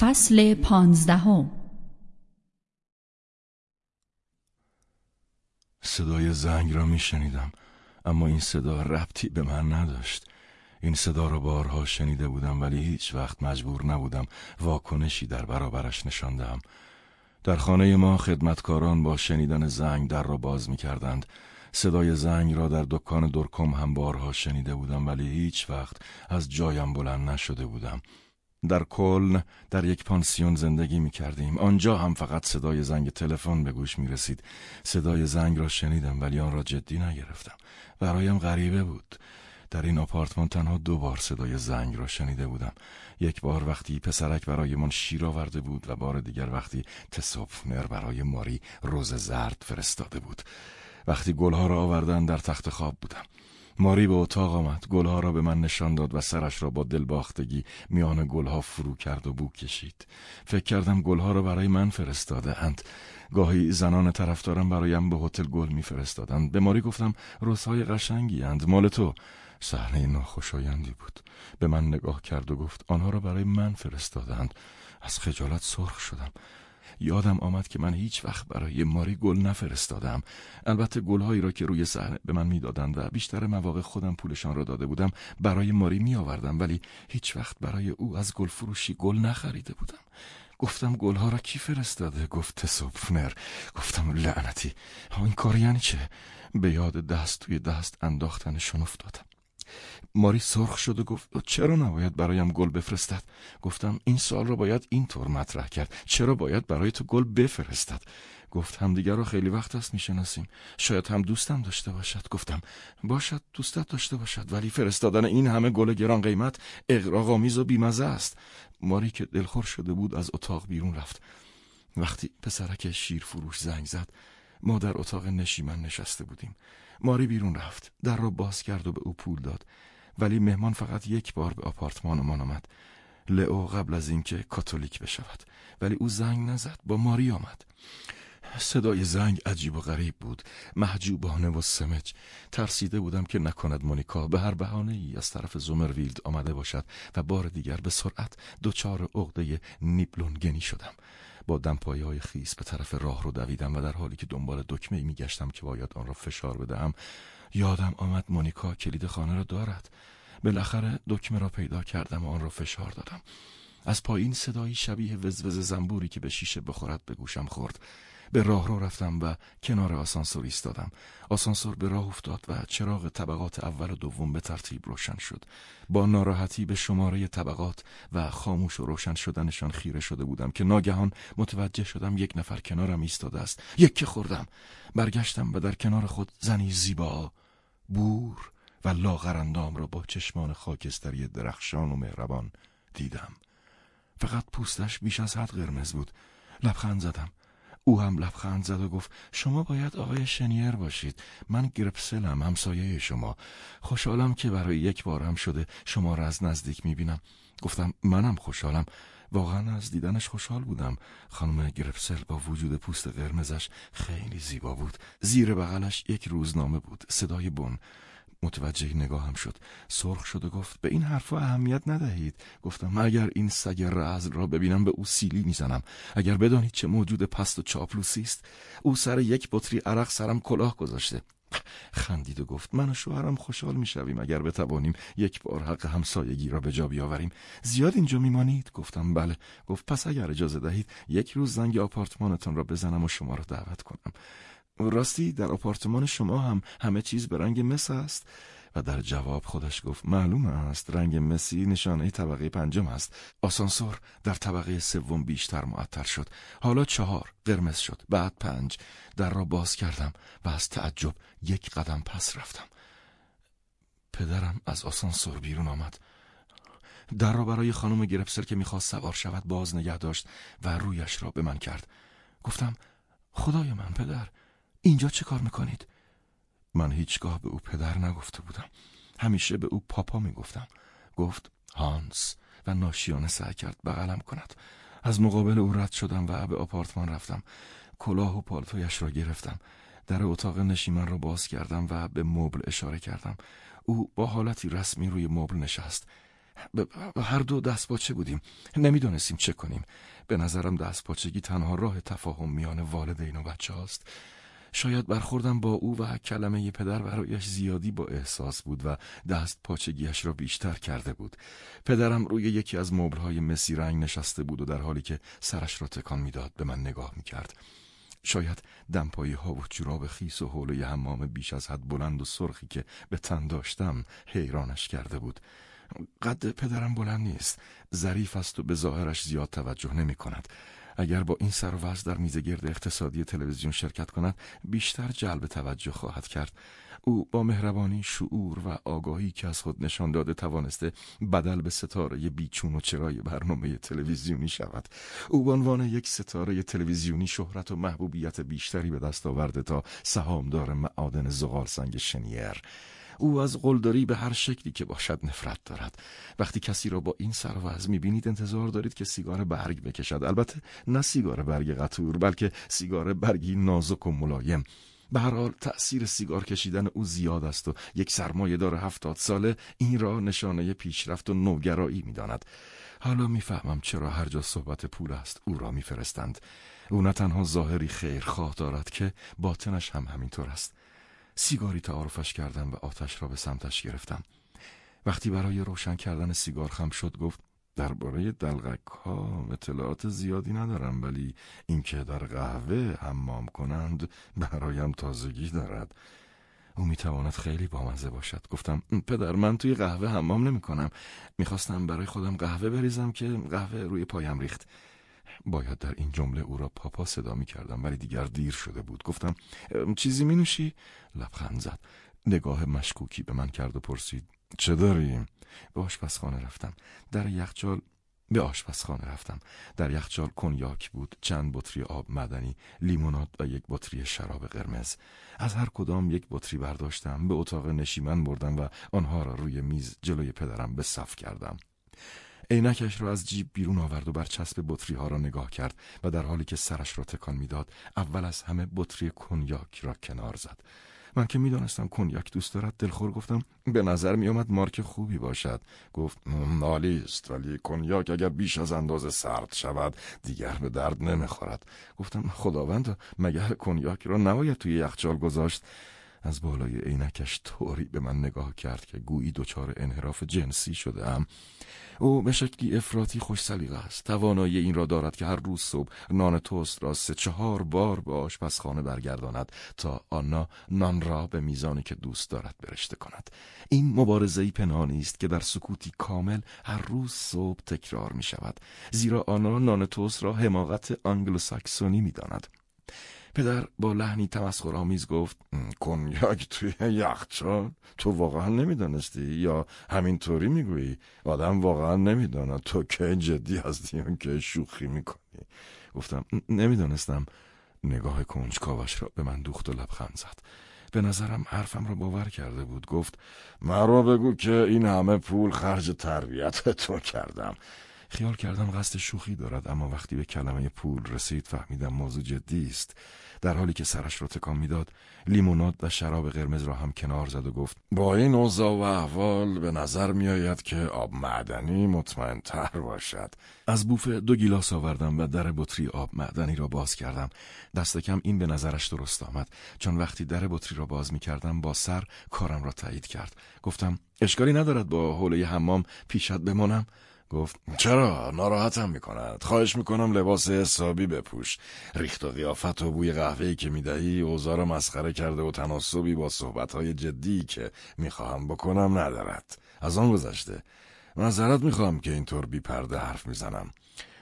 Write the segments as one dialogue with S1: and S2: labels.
S1: فصل پانزدهم.
S2: صدای زنگ را می شنیدم اما این صدا ربطی به من نداشت. این صدا را بارها شنیده بودم ولی هیچ وقت مجبور نبودم واکنشی در برابرش نشان دهم. در خانه ما خدمتکاران با شنیدن زنگ در را باز می کردند صدای زنگ را در دکان درکم هم بارها شنیده بودم ولی هیچ وقت از جایم بلند نشده بودم. در کلن در یک پانسیون زندگی می کردیم آنجا هم فقط صدای زنگ تلفن به گوش می رسید صدای زنگ را شنیدم ولی آن را جدی نگرفتم. برایم غریبه بود. در این آپارتمان تنها دو بار صدای زنگ را شنیده بودم. یک بار وقتی پسرک برای من شیر آورده بود و بار دیگر وقتی تسوفنر برای ماری روز زرد فرستاده بود. وقتی گلها را آوردن در تخت خواب بودم. ماری به اتاق آمد. گلها را به من نشان داد و سرش را با دلباختگی میان گلها فرو کرد و بو کشید. فکر کردم گلها را برای من فرستاده اند گاهی زنان طرفدارم برایم به هتل گل میفرستادند. به ماری گفتم روزهای قشنگی اند مال تو. صحنه ناخوشایندی بود. به من نگاه کرد و گفت آنها را برای من فرستادند از خجالت سرخ شدم. یادم آمد که من هیچ وقت برای ماری گل نفرستادم. البته گلهایی را که روی صحنه به من می‌دادند و بیشتر مواقع خودم پولشان را داده بودم برای ماری می آوردم ولی هیچ وقت برای او از گل فروشی گل نخریده بودم. گفتم گلها را کی فرستاده؟ گفت سوپفنر گفتم لعنتی. این کار یعنی چه؟ به یاد دست توی دست انداختنشون افتادم. ماری سرخ شد و گفت چرا نباید برایم گل بفرستد؟ گفتم این سال را باید اینطور مطرح کرد. چرا باید برای تو گل بفرستد؟ گفت همدیگر را خیلی وقت است می‌شناسیم. شاید هم دوستم داشته باشد. گفتم باشد دوستت داشته باشد ولی فرستادن این همه گل گران قیمت اغراقآمیز و بیمزه است. ماری که دلخور شده بود از اتاق بیرون رفت. وقتی پسرک شیر فروش زنگ زد ما در اتاق نشیمن نشسته بودیم. ماری بیرون رفت. در را باز کرد و به او پول داد. ولی مهمان فقط یک بار به آپارتمانمان آمد. لئو قبل از اینکه کاتولیک بشود. ولی او زنگ نزد. با ماری آمد. صدای زنگ عجیب و غریب بود. محجوبانه و سمج. ترسیده بودم که نکند مونیکا. به هر بهانه ای از طرف زومرویلد آمده باشد و بار دیگر به سرعت دچار عقده نیبلونگنی شدم. با دمپایی های خیس به طرف راه رو دویدم و در حالی که دنبال دکمه می گشتم که باید آن را فشار بدهم یادم آمد مونیکا کلید خانه را دارد. بالاخره دکمه را پیدا کردم و آن را فشار دادم. از پایین صدایی شبیه وزوز زنبوری که به شیشه بخورد به گوشم خورد. به راه رو رفتم و کنار آسانسور ایستادم. آسانسور به راه افتاد و چراغ طبقات اول و دوم به ترتیب روشن شد. با ناراحتی به شماره طبقات و خاموش و روشن شدنشان خیره شده بودم که ناگهان متوجه شدم یک نفر کنارم ایستاده است. یک که خوردم. برگشتم و در کنار خود زنی زیبا بور و لاغرندام را با چشمان خاکستری درخشان و مهربان دیدم. فقط پوستش بیش از حد قرمز بود. لبخند زدم. او هم لبخند زد و گفت شما باید آقای شنیر باشید. من گرپسلم همسایه شما. خوشحالم که برای یک بار هم شده شما را از نزدیک می‌بینم. گفتم منم خوشحالم. واقعا از دیدنش خوشحال بودم. خانم گرپسل با وجود پوست قرمزش خیلی زیبا بود. زیر بغلش یک روزنامه بود. صدای بن. متوجه نگاهم شد. سرخ شد و گفت به این حرفا اهمیت ندهید. گفتم اگر این سگ رزل را ببینم به او سیلی می‌زنم. اگر بدانید چه موجود پست و چاپلوسی است او سر یک بطری عرق سرم کلاه گذاشته. خندید و گفت من و شوهرم خوشحال می‌شویم اگر بتوانیم یک بار حق همسایگی را به جا بیاوریم. زیاد اینجا میمانید؟ گفتم بله. گفت پس اگر اجازه دهید یک روز زنگ آپارتمانتان را بزنم و شما را دعوت کنم. راستی در آپارتمان شما هم همه چیز به رنگ مس است؟ و در جواب خودش گفت معلوم است رنگ مسی نشانه طبقه پنجم است. آسانسور در طبقه سوم بیشتر معطل شد. حالا چهار قرمز شد. بعد پنج. در را باز کردم و از تعجب یک قدم پس رفتم. پدرم از آسانسور بیرون آمد. در را برای خانم گرپسر که می‌خواست سوار شود باز نگه داشت و رویش را به من کرد. گفتم خدای من پدر. اینجا چه کار می‌کنید؟ من هیچگاه به او پدر نگفته بودم. همیشه به او پاپا می‌گفتم. گفت هانس و ناشیانه سعی کرد بغلم کند. از مقابل او رد شدم و به آپارتمان رفتم. کلاه و پالتویش را گرفتم. در اتاق نشیمن را باز کردم و به مبل اشاره کردم. او با حالتی رسمی روی مبل نشست. هر دو دست باچه بودیم. نمی‌دونستیم چه کنیم. به نظرم دست تنها راه تفاهم میان والدین و بچه هاست شاید برخوردم با او و کلمه پدر برایش زیادی با احساس بود و دست پاچگیش را بیشتر کرده بود. پدرم روی یکی از مبلهای مسی رنگ نشسته بود و در حالی که سرش را تکان می‌داد به من نگاه می‌کرد. شاید دمپایی ها و جوراب خیس و حوله حمام بیش از حد بلند و سرخی که به تن داشتم حیرانش کرده بود. قد پدرم بلند نیست. ظریف است و به ظاهرش زیاد توجه نمی کند اگر با این سر و در میز گرد اقتصادی تلویزیون شرکت کند بیشتر جلب توجه خواهد کرد. او با مهربانی شعور و آگاهی که از خود نشان داده توانسته بدل به ستاره بیچون و چرای برنامه تلویزیونی شود. او به عنوان یک ستاره تلویزیونی شهرت و محبوبیت بیشتری به دست آورده تا سهامدار معادن زغال سنگ شنیر. او از قلدری به هر شکلی که باشد نفرت دارد. وقتی کسی را با این سر و می‌بینید انتظار دارید که سیگار برگ بکشد. البته نه سیگار برگ قطور بلکه سیگار برگی نازک و ملایم. به هر حال تأثیر سیگار کشیدن او زیاد است و یک سرمایه دار هفتاد ساله این را نشانه پیشرفت و نوگرایی می‌داند حالا می‌فهمم چرا هر جا صحبت پول است او را میفرستند او نه تنها ظاهری خیرخواه دارد که باطنش هم همینطور است. سیگاری تعارفش کردم و آتش را به سمتش گرفتم. وقتی برای روشن کردن سیگار خم شد گفت درباره دلغک ها اطلاعات زیادی ندارم ولی اینکه در قهوه حمام کنند برایم تازگی دارد. او می‌تواند خیلی بامزه باشد. گفتم پدر من توی قهوه حمام نمی کنم می‌خواستم برای خودم قهوه بریزم که قهوه روی پایم ریخت. باید در این جمله او را پاپا صدا می کردم ولی دیگر دیر شده بود. گفتم چیزی می نوشی؟ لبخند زد. نگاه مشکوکی به من کرد و پرسید چه داریم؟ به آشپزخانه رفتم. در یخچال به آشپزخانه رفتم. در یخچال کنیاک بود چند بطری آب مدنی لیموناد و یک بطری شراب قرمز. از هر کدام یک بطری برداشتم به اتاق نشیمن بردم و آنها را روی میز جلوی پدرم به صف کردم. عینکش را از جیب بیرون آورد و بر چسب بطری ها را نگاه کرد و در حالی که سرش را تکان می‌داد اول از همه بطری کنیاک را کنار زد. من که می‌دانستم کنیاک دوست دارد دلخور گفتم به نظر می آمد مارک خوبی باشد. گفت عالی است ولی کنیاک اگر بیش از اندازه سرد شود دیگر به درد نمی‌خورد. گفتم خداوند مگر کنیاک را نباید توی یخچال گذاشت؟ از بالای عینکش طوری به من نگاه کرد که گویی دچار انحراف جنسی شده ام او به شکلی افراطی خوش سلیقه است. توانایی این را دارد که هر روز صبح نان توست را سه چهار بار به آشپزخانه برگرداند تا آنا نان را به میزانی که دوست دارد برشته کند. این مبارزه پنهانی است که در سکوتی کامل هر روز صبح تکرار می شود زیرا آنا نان توست را حماقت آنگلوساکسونی می داند پدر با لحنی تمسخرآمیز گفت کنیاک توی یخچال؟ تو واقعا نمی‌دانستی یا همینطوری می‌گویی؟ آدم واقعا نمی‌داند. تو که جدی هستی یا که شوخی می‌کنی. گفتم نمی‌دانستم. نگاه کنجکاوش را به من دوخت و لبخند زد. به نظرم حرفم را باور کرده بود. گفت مرا بگو که این همه پول خرج تربیت تو کردم. خیال کردم قصد شوخی دارد اما وقتی به کلمه پول رسید فهمیدم موضوع جدی است. در حالی که سرش را تکان می‌داد لیموناد و شراب قرمز را هم کنار زد و گفت با این اوضاع و احوال به نظر میآید که آب معدنی مطمئن تر باشد. از بوفه دو گیلاس آوردم و در بطری آب معدنی را باز کردم. دست کم این به نظرش درست آمد. چون وقتی در بطری را باز می کردم با سر کارم را تایید کرد. گفتم اشکالی ندارد با حوله حمام پیشت بمانم؟ گفت چرا؟ ناراحتم می‌کند. خواهش می‌کنم لباس حسابی بپوش. ریخت و قیافت و بوی قهوه‌ای که می‌دهی اوزار مسخره کرده و تناسبی با صحبتهای جدی که می‌خواهم بکنم ندارد. از آن گذشته. معذرت می‌خواهم که اینطور بی پرده حرف می‌زنم.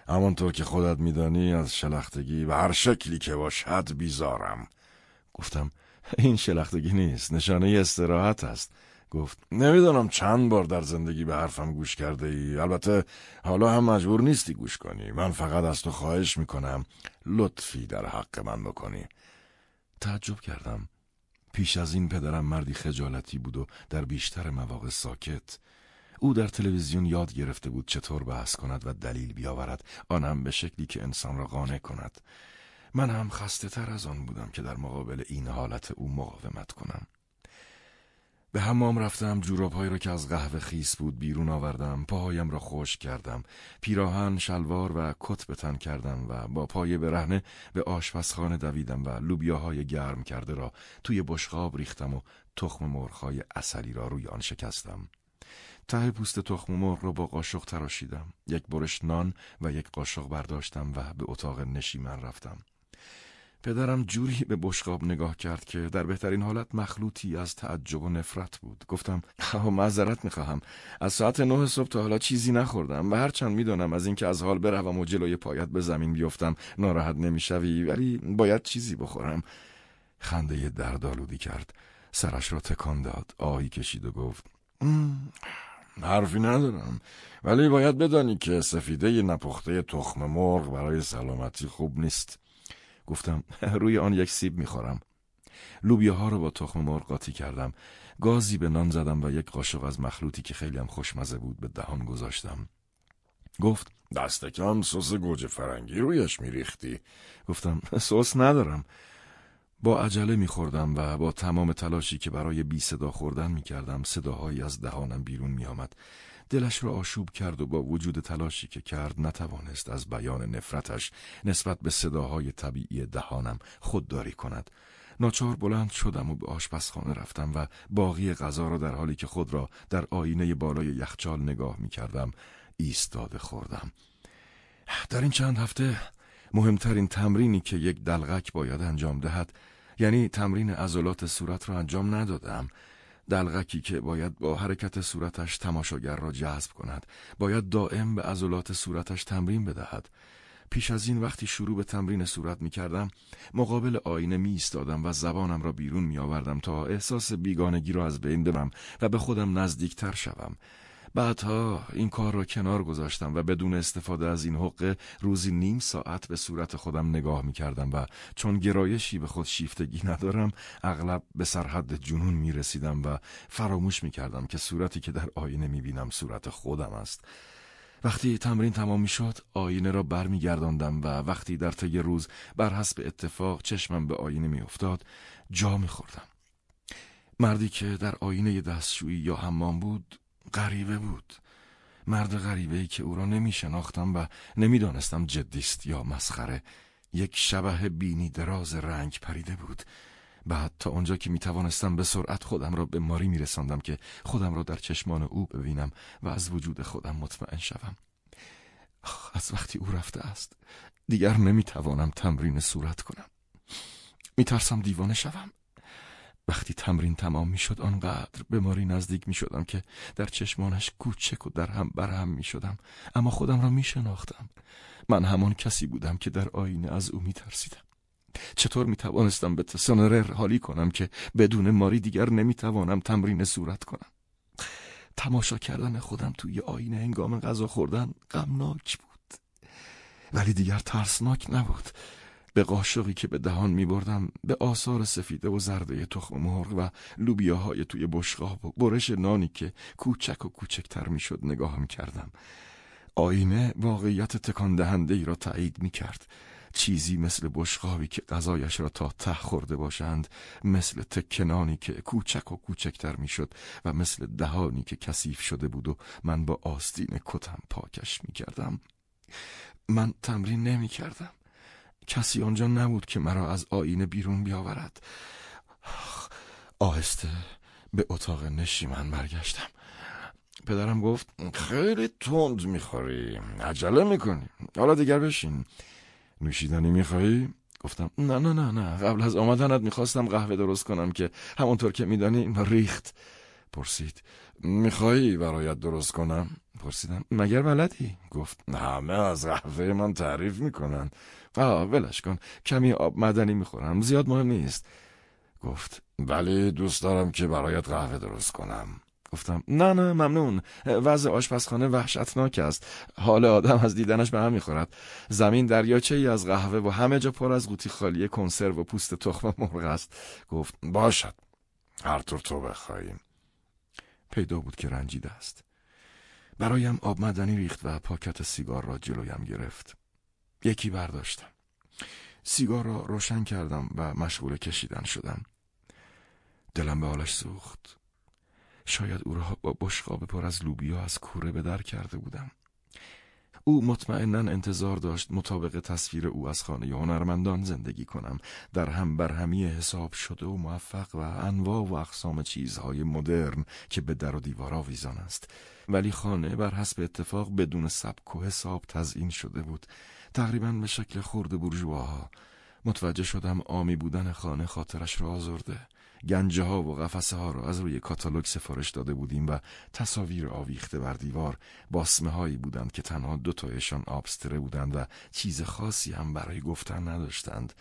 S2: همانطور که خودت میدانی از شلختگی و هر شکلی که باشد بیزارم. گفتم این شلختگی نیست. نشانه استراحت است. گفت نمی‌دانم چند بار در زندگی به حرفم گوش کرده ای البته حالا هم مجبور نیستی گوش کنی. من فقط از تو خواهش می‌کنم لطفی در حق من بکنی. تعجب کردم. پیش از این پدرم مردی خجالتی بود و در بیشتر مواقع ساکت. او در تلویزیون یاد گرفته بود چطور بحث کند و دلیل بیاورد. آنم به شکلی که انسان را قانع کند. من هم خسته تر از آن بودم که در مقابل این حالت او مقاومت کنم. به حمام رفتم جورابهایی را که از قهوه خیس بود بیرون آوردم پاهایم را خوش کردم پیراهن شلوار و کت به تن کردم و با پای برهنه به آشپزخانه دویدم و لوبیاهای گرم کرده را توی بشقاب ریختم و تخم مرغهای اصلی را روی آن شکستم. ته پوست تخم مرغ را با قاشق تراشیدم. یک برش نان و یک قاشق برداشتم و به اتاق نشیمن رفتم. پدرم جوری به بشقاب نگاه کرد که در بهترین حالت مخلوطی از تعجب و نفرت بود. گفتم معذرت می‌خواهم. از ساعت نه صبح تا حالا چیزی نخوردم و هرچند می‌دانم از اینکه از حال بروم و جلوی پایت به زمین بیفتم ناراحت نمی‌شوی ولی باید چیزی بخورم. خنده دردآلودی کرد. سرش را تکان داد. آهی کشید و گفت حرفی ندارم. ولی باید بدانی که سفیده نپخته تخم مرغ برای سلامتی خوب نیست. گفتم روی آن یک سیب می‌خورم. لوبیاها رو با تخم مرغ قاطی کردم. گازی به نان زدم و یک قاشق از مخلوطی که خیلی هم خوشمزه بود به دهان گذاشتم. گفت دست کم سس گوجه فرنگی رویش میریختی. گفتم سس ندارم. با عجله میخوردم و با تمام تلاشی که برای بی صدا خوردن می‌کردم صداهایی از دهانم بیرون میآمد. دلش را آشوب کرد و با وجود تلاشی که کرد نتوانست از بیان نفرتش نسبت به صداهای طبیعی دهانم خودداری کند. ناچار بلند شدم و به آشپزخانه رفتم و باقی غذا را در حالی که خود را در آینه بالای یخچال نگاه می کردم ایستاده خوردم. در این چند هفته مهمترین تمرینی که یک دلغک باید انجام دهد یعنی تمرین عضلات صورت را انجام ندادم. دلغکی که باید با حرکت صورتش تماشاگر را جذب کند باید دائم به عضلات صورتش تمرین بدهد. پیش از این وقتی شروع به تمرین صورت می کردم مقابل آینه می ایستادم و زبانم را بیرون می آوردم تا احساس بیگانگی را از بین ببرم و به خودم نزدیکتر شوم. بعدها این کار را کنار گذاشتم و بدون استفاده از این حقه روزی نیم ساعت به صورت خودم نگاه می کردم و چون گرایشی به خود شیفتگی ندارم اغلب به سرحد جنون می رسیدم و فراموش می کردم که صورتی که در آینه می بینم صورت خودم است وقتی تمرین تمام می شد آینه را برمیگرداندم و وقتی در طی روز بر حسب اتفاق چشمم به آینه می افتاد جا می خوردم. مردی که در آینه دستشویی یا حمام بود غریبه بود. مرد غریبه ای که او را نمی شناختم و نمی‌دانستم جدیست یا مسخره یک شبه بینی دراز رنگ پریده بود. بعد تا آنجا که می توانستم به سرعت خودم را به ماری می رساندم که خودم را در چشمان او ببینم و از وجود خودم مطمئن شوم. از وقتی او رفته است دیگر نمی توانم تمرین صورت کنم. می ترسم دیوانه شوم. وقتی تمرین تمام می شد آنقدر به ماری نزدیک می شدم که در چشمانش کوچک و در هم برهم می شدم اما خودم را می شناختم من همان کسی بودم که در آینه از او می ترسیدم چطور می توانستم به تسانرر حالی کنم که بدون ماری دیگر نمی توانم تمرین صورت کنم؟ تماشا کردن خودم توی آینه هنگام غذا خوردن غمناک بود. ولی دیگر ترسناک نبود. به قاشقی که به دهان می بردم به آثار سفیده و زرده تخم مرغ و لوبیاهای توی بشقاب و برش نانی که کوچک و کوچکتر می شد نگاه می کردم. آینه واقعیت تکان دهنده ای را تایید می کرد چیزی مثل بشقابی که غذایش را تا ته خورده باشند مثل تکنانی که کوچک و کوچکتر می‌شد و مثل دهانی که کثیف شده بود و من با آستین کتم پاکش می کردم من تمرین نمی کردم کسی آنجا نبود که مرا از آینه بیرون بیاورد. آهسته به اتاق نشیمن برگشتم. پدرم گفت خیلی تند می‌خوری عجله می‌کنی. حالا دیگر بشین. نوشیدنی میخوایی؟ گفتم نه نه نه نه. قبل از آمدنت می‌خواستم قهوه درست کنم که همونطور که میدانی ریخت. پرسید میخوایی برایت درست کنم؟ پرسیدم مگر بلدی؟ گفت همه از قهوه من تعریف می‌کنن. آه ولش کن. کمی آب مدنی می‌خورم. زیاد مهم نیست. گفت ولی دوست دارم که برایت قهوه درست کنم. گفتم نه نه ممنون. وضع آشپزخانه وحشتناک است. حال آدم از دیدنش به هم می‌خورد. زمین دریاچه ای از قهوه و همه جا پر از قوطی خالی کنسرو و پوست تخم مرغ است. گفت باشد. هر طور تو بخواهیم پیدا بود که رنجیده است. برایم آب مدنی ریخت و پاکت سیگار را جلویم گرفت. یکی برداشتم. سیگار را روشن کردم و مشغول کشیدن شدم. دلم به حالش سوخت. شاید او را با بشقاب پر از لوبیا از کوره به در کرده بودم. او مطمئنا انتظار داشت مطابق تصویر او از خانه هنرمندان زندگی کنم. در هم بر همی حساب شده و موفق و انواع و اقسام چیزهای مدرن که به در و دیوار آویزان است. ولی خانه بر حسب اتفاق بدون سبک و حساب تزئین شده بود. تقریبا به شکل خورده برجواها متوجه شدم آمی بودن خانه خاطرش را آزرده. گنجه ها و قفسه ها را از روی کاتالوگ سفارش داده بودیم و تصاویر آویخته بر دیوار باسمه هایی بودند که تنها دو تایشان آبستره بودند و چیز خاصی هم برای گفتن نداشتند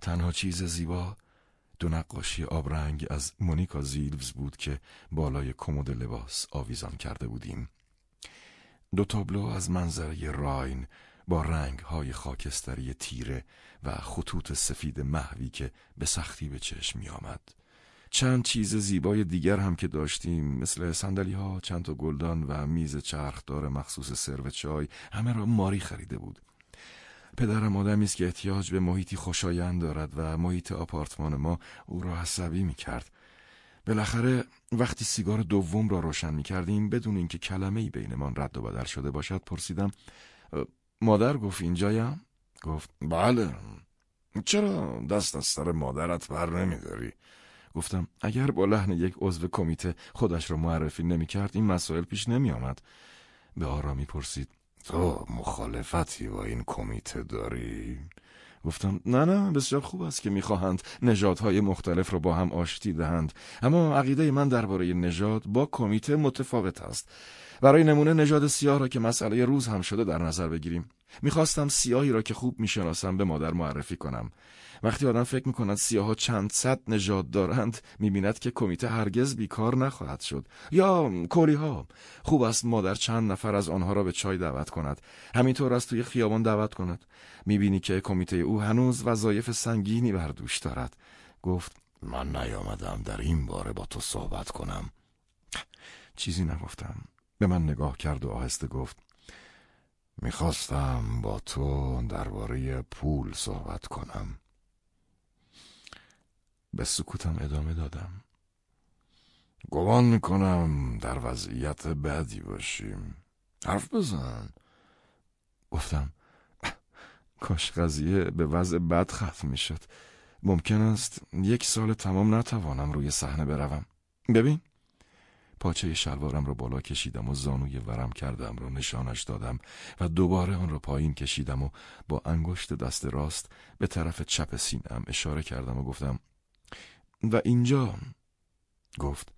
S2: تنها چیز زیبا دو نقاشی آبرنگ از مونیکا زیلوز بود که بالای کمد لباس آویزان کرده بودیم دو تابلو از منظره راین با رنگ های خاکستری تیره و خطوط سفید محوی که به سختی به چشم می آمد. چند چیز زیبای دیگر هم که داشتیم مثل سندلی ها، چند تا گلدان و میز چرخدار مخصوص سرو چای همه را ماری خریده بود. پدرم آدمی است که احتیاج به محیطی خوشایند دارد و محیط آپارتمان ما او را عصبی می کرد. بالاخره وقتی سیگار دوم را روشن می کردیم بدون اینکه کلمه ای بینمان رد و بدل شده باشد پرسیدم مادر گفت اینجایم؟ گفت بله چرا دست از سر مادرت بر نمیداری؟ گفتم اگر با لحن یک عضو کمیته خودش را معرفی نمی کرد این مسائل پیش نمی آمد. به آرامی پرسید تو مخالفتی با این کمیته داری؟ گفتم نه نه بسیار خوب است که می‌خواهند نژادهای مختلف را با هم آشتی دهند اما عقیده من درباره نژاد با کمیته متفاوت است برای نمونه نژاد سیاه را که مسئله روز هم شده در نظر بگیریم می‌خواستم سیاهی را که خوب می‌شناسم به مادر معرفی کنم وقتی آدم فکر می‌کند سیاه ها چند صد نژاد دارند می‌بیند که کمیته هرگز بیکار نخواهد شد. یا کوری ها خوب است مادر چند نفر از آنها را به چای دعوت کند. همینطور از توی خیابان دعوت کند. می‌بینی که کمیته او هنوز وظایف سنگینی بر دوش دارد. گفت من نیامدم در این باره با تو صحبت کنم. چیزی نگفتم. به من نگاه کرد و آهسته گفت می‌خواستم با تو درباره پول صحبت کنم. به سکوتم ادامه دادم. گمان می‌کنم در وضعیت بدی باشیم. حرف بزن. گفتم کاش قضیه به وضع بد ختم می‌شد. ممکن است یک سال تمام نتوانم روی صحنه بروم. ببین پاچه شلوارم را بالا کشیدم و زانوی ورم کردم را نشانش دادم و دوباره آن را پایین کشیدم و با انگشت دست راست به طرف چپ سینم اشاره کردم و گفتم و اینجا. گفت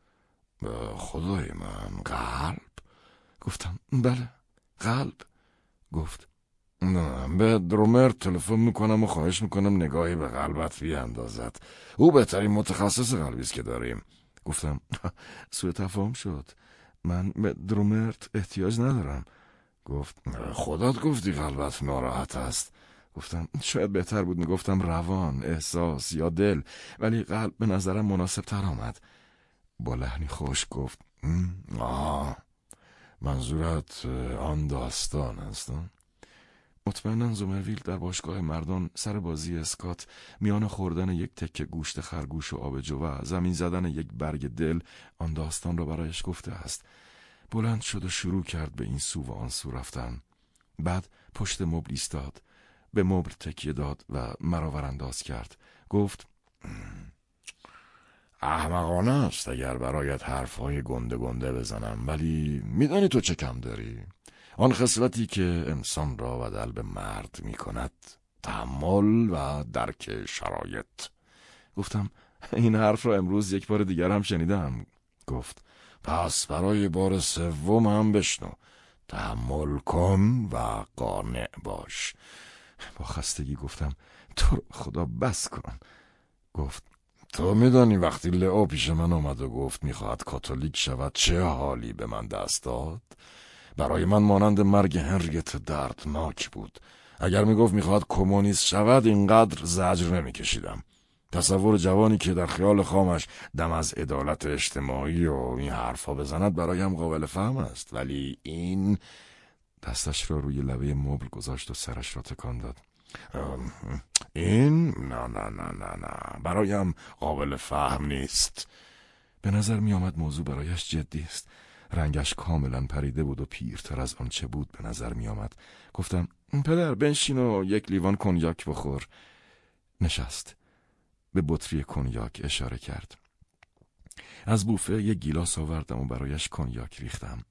S2: خدای من قلب؟ گفتم بله قلب. گفت نه به درومر تلفن می‌کنم و خواهش می‌کنم نگاهی به قلبت بیاندازد. او بهترین متخصص قلبی است که داریم. گفتم سوء تفاهم شد. من به درومرت احتیاج ندارم. گفت خودت گفتی قلبت ناراحت است. گفتم شاید بهتر بود می‌گفتم روان احساس یا دل ولی قلب به نظرم مناسب تر آمد. با لحنی خوش گفت آه منظورت آن داستان هستم مطمئنا زومرویل در باشگاه مردان سر بازی اسکات میان خوردن یک تکه گوشت خرگوش و آبجو و زمین زدن یک برگ دل آن داستان را برایش گفته است. بلند شد و شروع کرد به این سو و آن سو رفتن. بعد پشت مبل ایستاد. به مبل تکیه داد و مرا ورانداز کرد. گفت احمقانه است اگر برایت حرفهای گنده گنده بزنم ولی میدانی تو چه کم داری. آن خصلتی که انسان را بدل به مرد می کند تحمل و درک شرایط. گفتم این حرف را امروز یک بار دیگر هم شنیدم. گفت پس برای بار سوم هم بشنو. تحمل کن و قانع باش. با خستگی گفتم تو خدا بس کن. گفت تو میدانی وقتی لئو پیش من آمد و گفت می‌خواهد کاتولیک شود چه حالی به من دست داد؟ برای من مانند مرگ هنریت دردناک بود. اگر می‌گفت می‌خواهد کمونیست شود اینقدر زجر نمیکشیدم. تصور جوانی که در خیال خامش دم از عدالت اجتماعی و این حرفا بزند برایم قابل فهم است. ولی این دستش را روی لبه مبل گذاشت و سرش را تکان داد. این؟ نه نه نه نه نه. برایم قابل فهم نیست. به نظر می آمد موضوع برایش جدی است. رنگش کاملا پریده بود و پیرتر از آنچه بود به نظر می آمد گفتم پدر بنشین و یک لیوان کنیاک بخور. نشست. به بطری کنیاک اشاره کرد. از بوفه یک گیلاس آوردم و برایش کنیاک ریختم.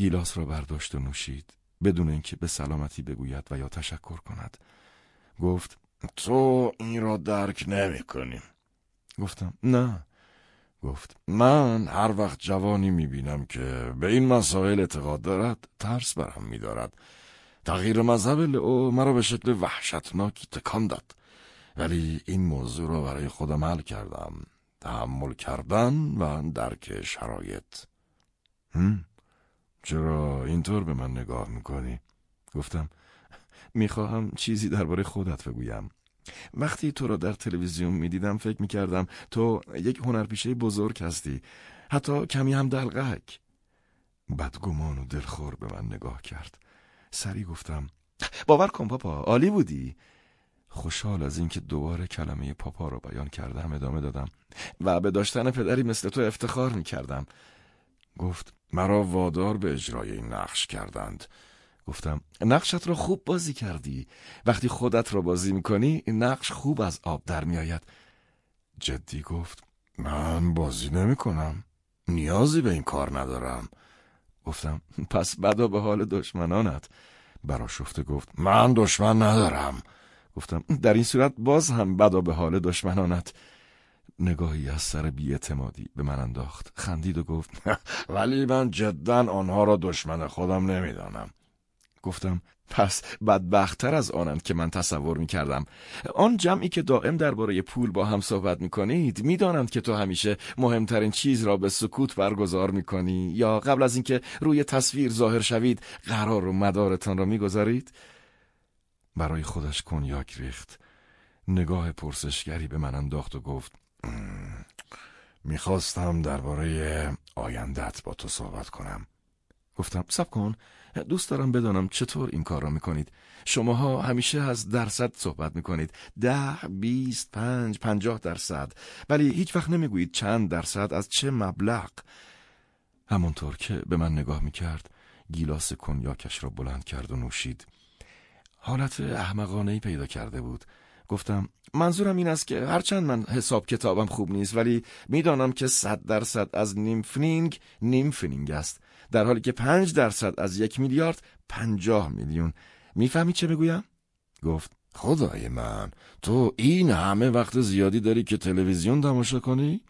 S2: گیلاس را برداشت و نوشید بدون اینکه به سلامتی بگوید و یا تشکر کند. گفت تو این را درک نمی کنیم گفتم نه. گفت من هر وقت جوانی می بینم که به این مسائل اعتقاد دارد ترس برم می دارد. تغییر مذهب او مرا به شکل وحشتناکی تکان داد. ولی این موضوع را برای خودم حل کردم. تحمل کردن و درک شرایط. هم؟ چرا اینطور به من نگاه می‌کنی؟ گفتم می‌خواهم چیزی درباره خودت بگویم. وقتی تو را در تلویزیون می‌دیدم فکر می‌کردم تو یک هنرپیشه بزرگ هستی. حتی کمی هم دلغک بدگمان و دلخور به من نگاه کرد. سری گفتم باور کن پاپا عالی بودی. خوشحال از اینکه دوباره کلمه پاپا را بیان کردم ادامه دادم. و به داشتن پدری مثل تو افتخار می‌کردم. گفت مرا وادار به اجرای این نقش کردند. گفتم نقشت را خوب بازی کردی. وقتی خودت را بازی می‌کنی این نقش خوب از آب در میآید. جدی گفت من بازی نمی کنم نیازی به این کار ندارم. گفتم پس بدا به حال دشمنانت. شفته گفت من دشمن ندارم. گفتم در این صورت باز هم بدا به حال دشمنانت. نگاهی از سر بیاعتمادی به من انداخت. خندید و گفت ولی من جدا آنها را دشمن خودم نمی‌دانم. گفتم پس بدبختتر از آنند که من تصور می کردم آن جمعی که دائم درباره پول با هم صحبت می کنید می دانند که تو همیشه مهمترین چیز را به سکوت برگزار می کنی یا قبل از اینکه روی تصویر ظاهر شوید قرار و مدارتان را می گذارید؟ برای خودش کنیاک ریخت. نگاه پرسشگری به من انداخت و گفت می‌خواستم درباره آیندت با تو صحبت کنم. گفتم سب کن دوست دارم بدانم چطور این کار را می‌کنید. شماها همیشه از درصد صحبت می‌کنید. ده، بیست، پنج، پنجاه درصد. ولی هیچ وقت نمی‌گویید چند درصد از چه مبلغ. همانطور که به من نگاه می‌کرد گیلاس کنیاکش را بلند کرد و نوشید. حالت احمقانه پیدا کرده بود. گفتم منظورم این است که هرچند من حساب کتابم خوب نیست ولی می‌دانم که صد درصد از نیم فنینگ نیم فنینگ است در حالی که پنج درصد از یک میلیارد پنجاه میلیون می‌فهمی چه می‌گویم؟ گفت خدای من تو این همه وقت زیادی داری که تلویزیون تماشا کنی؟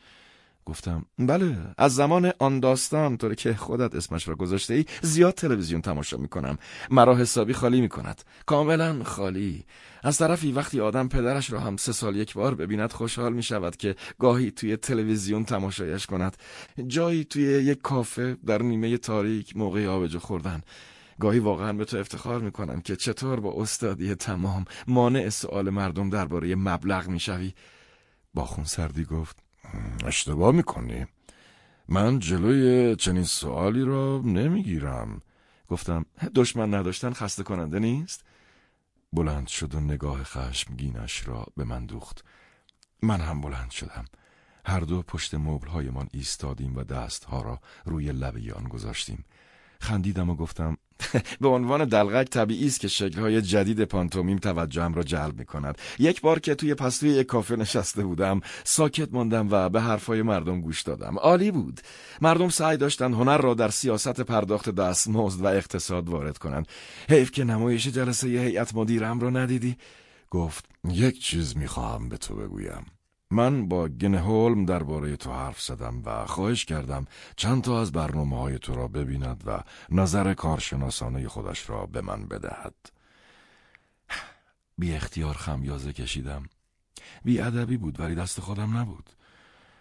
S2: گفتم بله از زمان آن داستان طوری که خودت اسمش را گذاشته ای زیاد تلویزیون تماشا می‌کنم. مرا حسابی خالی می‌کند. کاملا خالی. از طرفی وقتی آدم پدرش را هم سه سال یک بار ببیند خوشحال می شود که گاهی توی تلویزیون تماشایش کند. جایی توی یک کافه در نیمه تاریک موقع آبجو خوردن. گاهی واقعا به تو افتخار می‌کنم که چطور با استادی تمام مانع سوال مردم درباره مبلغ می‌شوی. با خون سردی گفت اشتباه می‌کنی. من جلوی چنین سوالی را نمی‌گیرم. گفتم دشمن نداشتن خسته کننده نیست؟ بلند شد و نگاه خشمگینش را به من دوخت. من هم بلند شدم. هر دو پشت مبلهایمان ایستادیم و دستها را روی لبه آن گذاشتیم. خندیدم و گفتم به عنوان دلغک طبیعی است که شکلهای جدید پانتومیم توجهم را جلب می کند یک بار که توی پستوی یک کافه نشسته بودم ساکت ماندم و به حرفای مردم گوش دادم. عالی بود. مردم سعی داشتند هنر را در سیاست پرداخت دستمزد و اقتصاد وارد کنند. حیف که نمایش جلسه هیئت مدیرم را ندیدی؟ گفت یک چیز می‌خواهم به تو بگویم. من با گنهولم درباره تو حرف زدم و خواهش کردم چند تا از برنامه های تو را ببیند و نظر کارشناسانه خودش را به من بدهد. بی اختیار خمیازه کشیدم. بی ادبی بود ولی دست خودم نبود.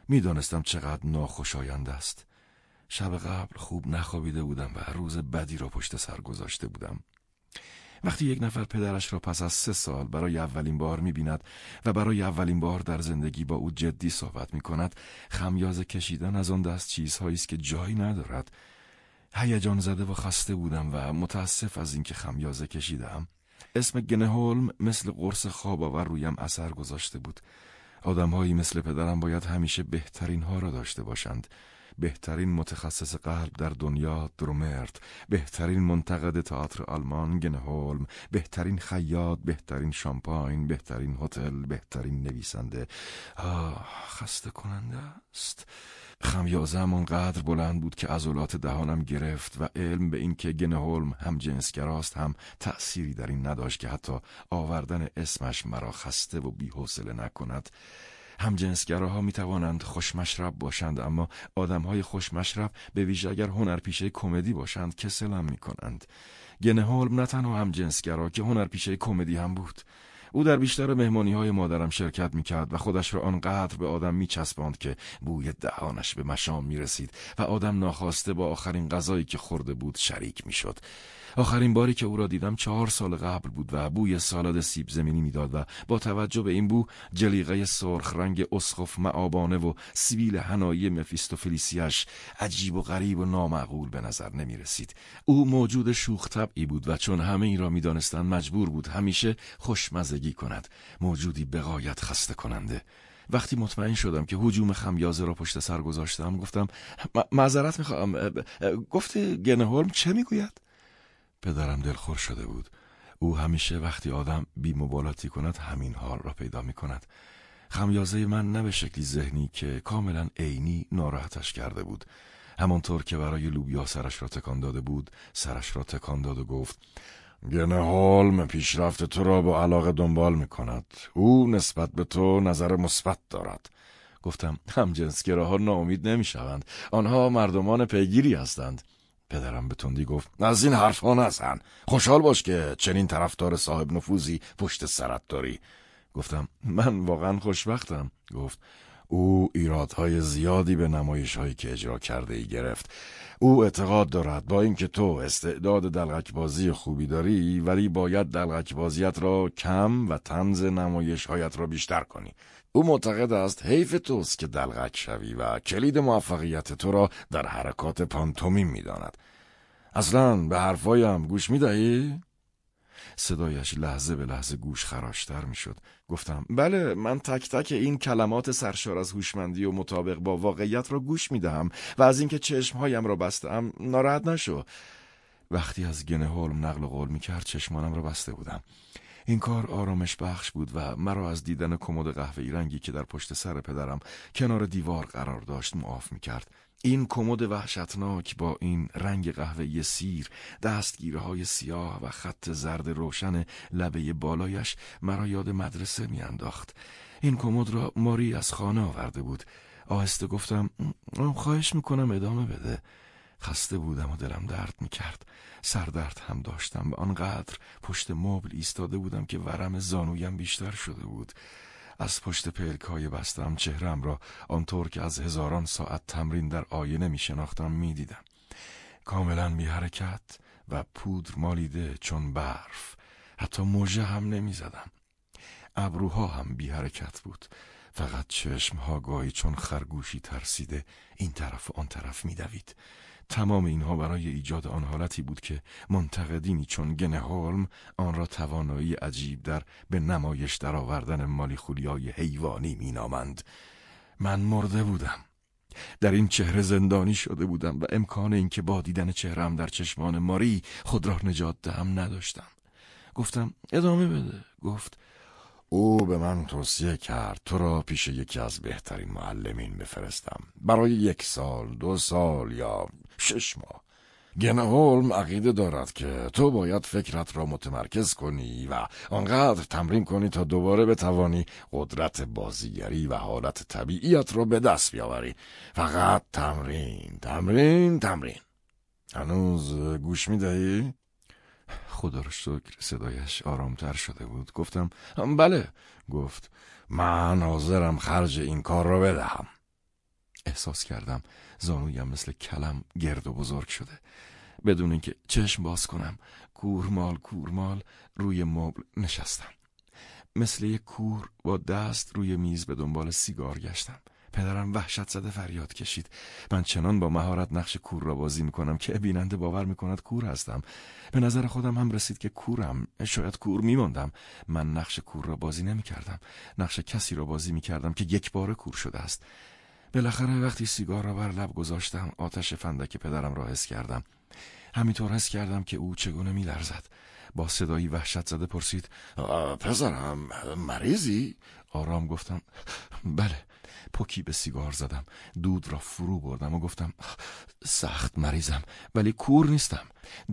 S2: می‌دانستم چقدر ناخوشایند است. شب قبل خوب نخوابیده بودم و روز بدی را پشت سر گذاشته بودم. وقتی یک نفر پدرش را پس از سه سال برای اولین بار می‌بیند و برای اولین بار در زندگی با او جدی صحبت می کند خمیازه کشیدن از آن دست چیزهایی است که جایی ندارد. هیجان زده و خسته بودم و متاسف از اینکه خمیازه کشیدم اسم گنهولم مثل قرص خواب آور رویم اثر گذاشته بود. آدمهایی مثل پدرم باید همیشه بهترین ها را داشته باشند. بهترین متخصص قلب در دنیا درومرت بهترین منتقد تئاتر آلمان گنهولم بهترین خیاط بهترین شامپاین بهترین هتل بهترین نویسنده. آه خسته کننده است. خمیازم اونقدر بلند بود که عضلات دهانم گرفت و علم به اینکه گنهولم هم جنسگراست هم تأثیری در این نداشت که حتی آوردن اسمش مرا خسته و بیحوصله نکند. هم جنسگراها می توانند خوشمشرب باشند اما آدم های خوشمشرب به ویژه اگر هنرپیشه کمدی باشند کسلم می کنند گنهولم نه تنها هم جنسگرا که هنرپیشه کمدی هم بود او در بیشتر مهمانی های مادرم شرکت می کرد و خودش را آنقدر به آدم می چسباند که بوی دهانش به مشام می رسید و آدم ناخواسته با آخرین غذایی که خورده بود شریک می شد. آخرین باری که او را دیدم چهار سال قبل بود و بوی سالاد سیب زمینی می‌داد و با توجه به این بو جلیقه سرخ رنگ اسخف معابانه و سیبیل هنایی مفیستوفلیسیش عجیب و غریب و نامعقول به نظر نمی رسید. او موجود شوخ طبعی بود و چون همه این را می‌دانستند مجبور بود همیشه خوشمزگی کند موجودی بقایت خسته کننده وقتی مطمئن شدم که حجوم خمیازه را پشت سر گذاشتم گفتم معذرت می‌خواهم گفته گنهولم چه می‌گوید پدرم دلخور شده بود. او همیشه وقتی آدم بی مبالاتی کند همین حال را پیدا می کند. خمیازه من نه به شکلی ذهنی که کاملا عینی ناراحتش کرده بود. همانطور که برای لوبیا سرش را تکان داده بود سرش را تکان داد و گفت گنه حالم پیشرفت تو را با علاقه دنبال می کند. او نسبت به تو نظر مثبت دارد. گفتم هم جنسگراها ناامید نمی شوند. آنها مردمان پیگیری هستند. پدرم به تندی گفت از این حرفها نزن خوشحال باش که چنین طرفدار صاحب نفوذی پشت سرت داری. گفتم من واقعا خوشبختم. گفت او ایرادهای زیادی به نمایش هایی که اجرا کرده ای گرفت. او اعتقاد دارد با اینکه تو استعداد دلغک بازی خوبی داری ولی باید دلغک بازیت را کم و تنز نمایش هایت را بیشتر کنی. او معتقد است حیف توست که دلغک شوی و کلید موفقیت تو را در حرکات پانتومیم می‌داند اصلا به حرفایم گوش می‌دهی؟ صدایش لحظه به لحظه گوش خراشتر می‌شد. گفتم بله من تک تک این کلمات سرشار از هوشمندی و مطابق با واقعیت را گوش می‌دهم و از اینکه چشمهایم را بستم ناراحت نشو وقتی از گنه هولم نقل قول می‌کرد چشمانم را بسته بودم این کار آرامش بخش بود و مرا از دیدن کمد قهوه‌ای رنگی که در پشت سر پدرم کنار دیوار قرار داشت معاف می کرد. این کمد وحشتناک با این رنگ قهوه‌ای سیر، دستگیره های سیاه و خط زرد روشن لبه بالایش مرا یاد مدرسه میانداخت. این کمد را ماری از خانه آورده بود. آهسته گفتم خواهش می‌کنم ادامه بده. خسته بودم و دلم درد می‌کرد سردرد هم داشتم و آنقدر پشت مبل ایستاده بودم که ورم زانویم بیشتر شده بود از پشت پلک های بستم چهرم را آنطور که از هزاران ساعت تمرین در آینه می شناختم می دیدم. کاملا بی حرکت و پودر مالیده چون برف حتی موجه هم نمی زدم. ابروها هم بی حرکت بود فقط چشم ها گاهی چون خرگوشی ترسیده این طرف و آن طرف می دوید. تمام اینها برای ایجاد آن حالتی بود که منتقدینی چون گنه هولم آن را توانایی عجیب در به نمایش درآوردن مالیخولیای حیوانی مینامند. من مرده بودم. در این چهره زندانی شده بودم و امکان اینکه با دیدن چهرم در چشمان ماری خود را نجات دهم نداشتم. گفتم ادامه بده. گفت او به من توصیه کرد تو را پیش یکی از بهترین معلمین بفرستم. برای یک سال دو سال یا شش ماه. گنهولم عقیده دارد که تو باید فکرت را متمرکز کنی و آنقدر تمرین کنی تا دوباره بتوانی قدرت بازیگری و حالت طبیعیت را به دست بیاوری. فقط تمرین تمرین تمرین. هنوز گوش می‌دهی؟ خدا رو شکر صدایش آرامتر شده بود. گفتم بله. گفت من حاضرم خرج این کار را بدهم. احساس کردم زانویم مثل کلم گرد و بزرگ شده. بدون اینکه چشم باز کنم کورمال کورمال روی مبل نشستم. مثل یک کور با دست روی میز به دنبال سیگار گشتم. پدرم وحشت زده فریاد کشید. من چنان با مهارت نقش کور را بازی می‌کنم که بیننده باور می‌کند کور هستم. به نظر خودم هم رسید که کورم. شاید کور میماندم. من نقش کور را بازی نمی‌کردم. نقش کسی را بازی می‌کردم که یک بار کور شده است. بالاخره وقتی سیگار را بر لب گذاشتم آتش فندک پدرم را حس کردم. همینطور حس کردم که او چگونه میلرزد. با صدایی وحشت زده پرسید پسرم مریضی؟ آرام گفتم بله. پوکی به سیگار زدم. دود را فرو بردم و گفتم سخت مریضم ولی کور نیستم.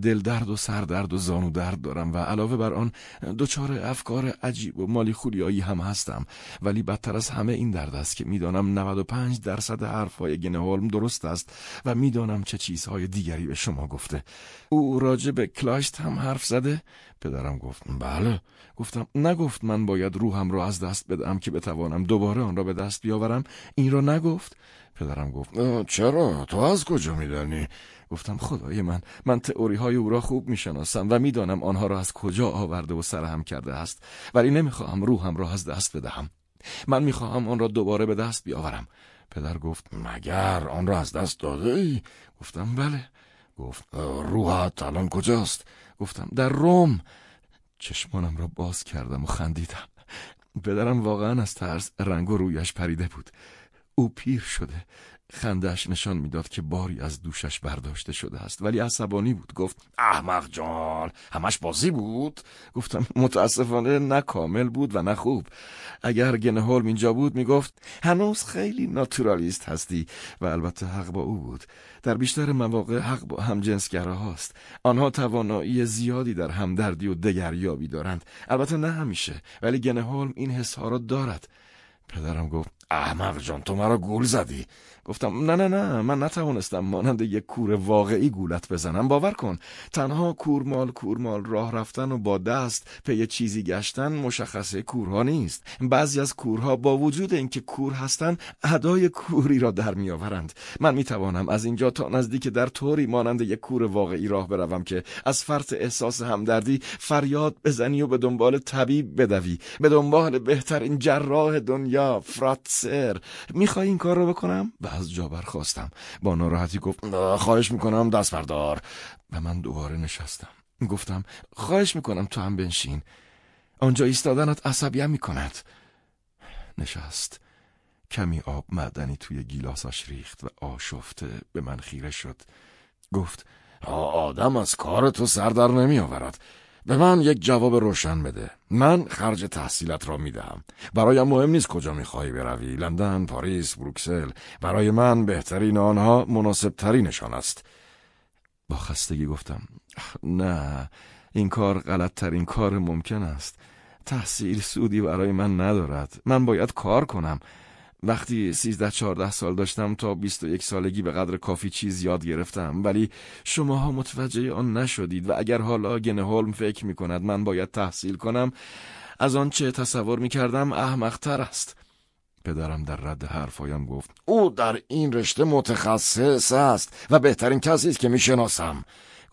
S2: دل درد و سر درد و زانو درد دارم و علاوه بر آن دچار افکار عجیب و مالی خولیایی هم هستم. ولی بدتر از همه این درد است که می‌دانم 95 درصد حرفهای گنهولم درست است و می‌دانم چه چیزهای دیگری به شما گفته. او راجع به کلاشت هم حرف زده؟ پدرم گفت بله. گفتم نگفت من باید روحم را از دست بدم که بتوانم دوباره آن را به دست بیاورم. این را نگفت؟ پدرم گفت چرا؟ تو از کجا میدانی؟ گفتم خدای من من تئوری های او را خوب می‌شناسم و می‌دانم آنها را از کجا آورده و سرهم کرده است ولی نمی‌خواهم روحم را از دست بدهم. من می‌خواهم آن را دوباره به دست بیاورم. پدر گفت مگر آن را از دست داده ای؟ گفتم بله. گفت روحت الان کجاست؟ گفتم در روم. چشمانم را باز کردم و خندیدم. پدرم واقعا از ترس رنگ و رویش پریده بود. او پیر شده. خندش نشان می‌داد که باری از دوشش برداشته شده است. ولی عصبانی بود. گفت احمق جان همش بازی بود؟ گفتم متاسفانه نه کامل بود و نه خوب. اگر گنهولم اینجا بود می‌گفت هنوز خیلی ناتورالیست هستی. و البته حق با او بود. در بیشتر مواقع حق با هم جنسگره هاست آنها توانایی زیادی در همدردی و دگریابی دارند. البته نه همیشه ولی گنهولم این حس ها را دارد. پدرم گفت احمق جان تو مرا گول زدی. گفتم نه نه نه من نتوانستم مانند یک کور واقعی گولت بزنم. باور کن تنها کورمال کورمال راه رفتن و با دست پی چیزی گشتن مشخصه کورها نیست. بعضی از کورها با وجود اینکه کور هستند ادای کوری را در میآورند. من می‌توانم از اینجا تا نزدیک در طوری مانند یک کور واقعی راه بروم که از فرط احساس همدردی فریاد بزنی و به دنبال طبیب بدوی. به دنبال بهترین جراح دنیا فراتسر. می‌خوای این کار رو بکنم؟ از جا برخواستم با ناراحتی گفت خواهش می‌کنم دست بردار. و من دوباره نشستم. گفتم خواهش می‌کنم تو هم بنشین. آنجا ایستادنت عصبیم می‌کند. نشست. کمی آب معدنی توی گیلاسش ریخت و آشفته به من خیره شد. گفت آدم از کار تو سر در نمی آورد به من یک جواب روشن بده. من خرج تحصیلت را می‌دهم. برایم مهم نیست کجا می‌خواهی بروی. لندن پاریس بروکسل. برای من بهترین آنها مناسب ترینشان است. با خستگی گفتم نه این کار غلط ترین کار ممکن است. تحصیل سودی برای من ندارد. من باید کار کنم. وقتی سیزده چهارده سال داشتم تا بیست و یک سالگی به قدر کافی چیز یاد گرفتم ولی شماها متوجه آن نشدید و اگر حالا هولم فکر می کند من باید تحصیل کنم از آنچه تصور می کردم احمقتر است. پدرم در رد حرفایم گفت او در این رشته متخصص است و بهترین کسی است که می شناسم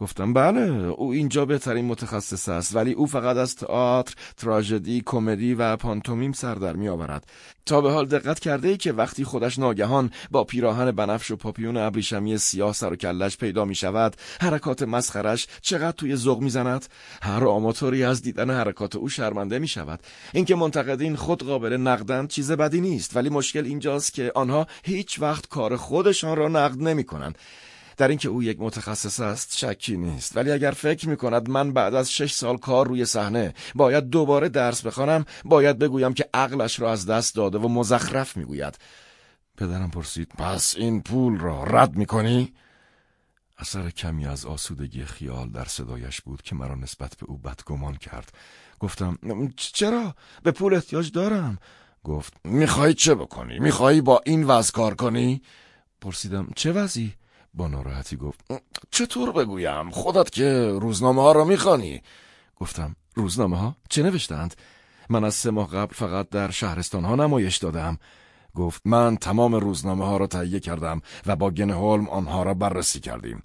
S2: گفتم بله او اینجا بهترین متخصص است ولی او فقط از تئاتر، تراژدی، کمدی و پانتومیم سر در می آورد. تا به حال دقت کرده ای که وقتی خودش ناگهان با پیراهن بنفش و پاپیون ابریشمی سیاه سر و کلش پیدا می شود حرکات مسخرش چقدر توی ذوق می زند هر آماتوری از دیدن حرکات او شرمنده می شود اینکه منتقدین خود قابل نقدن چیز بدی نیست ولی مشکل اینجاست که آنها هیچ وقت کار خودشان را نقد نمی کنند در اینکه او یک متخصص است شکی نیست ولی اگر فکر می کند من بعد از شش سال کار روی صحنه باید دوباره درس بخوانم باید بگویم که عقلش را از دست داده و مزخرف می‌گوید پدرم پرسید پس این پول را رد می کنی؟ اثر کمی از آسودگی خیال در صدایش بود که مرا نسبت به او بدگمان کرد گفتم چرا؟ به پول احتیاج دارم گفت می‌خوای چه بکنی؟ میخوایی با این وضع کار کنی؟ پرسیدم چه وضعی؟ با ناراحتی گفت چطور بگویم؟ خودت که روزنامه ها را می‌خوانی. گفتم روزنامه ها چه نوشتند من از سه ماه قبل فقط در شهرستان ها نمایش دادم. گفت من تمام روزنامه ها را تهیه کردم و با هولم آنها را بررسی کردیم.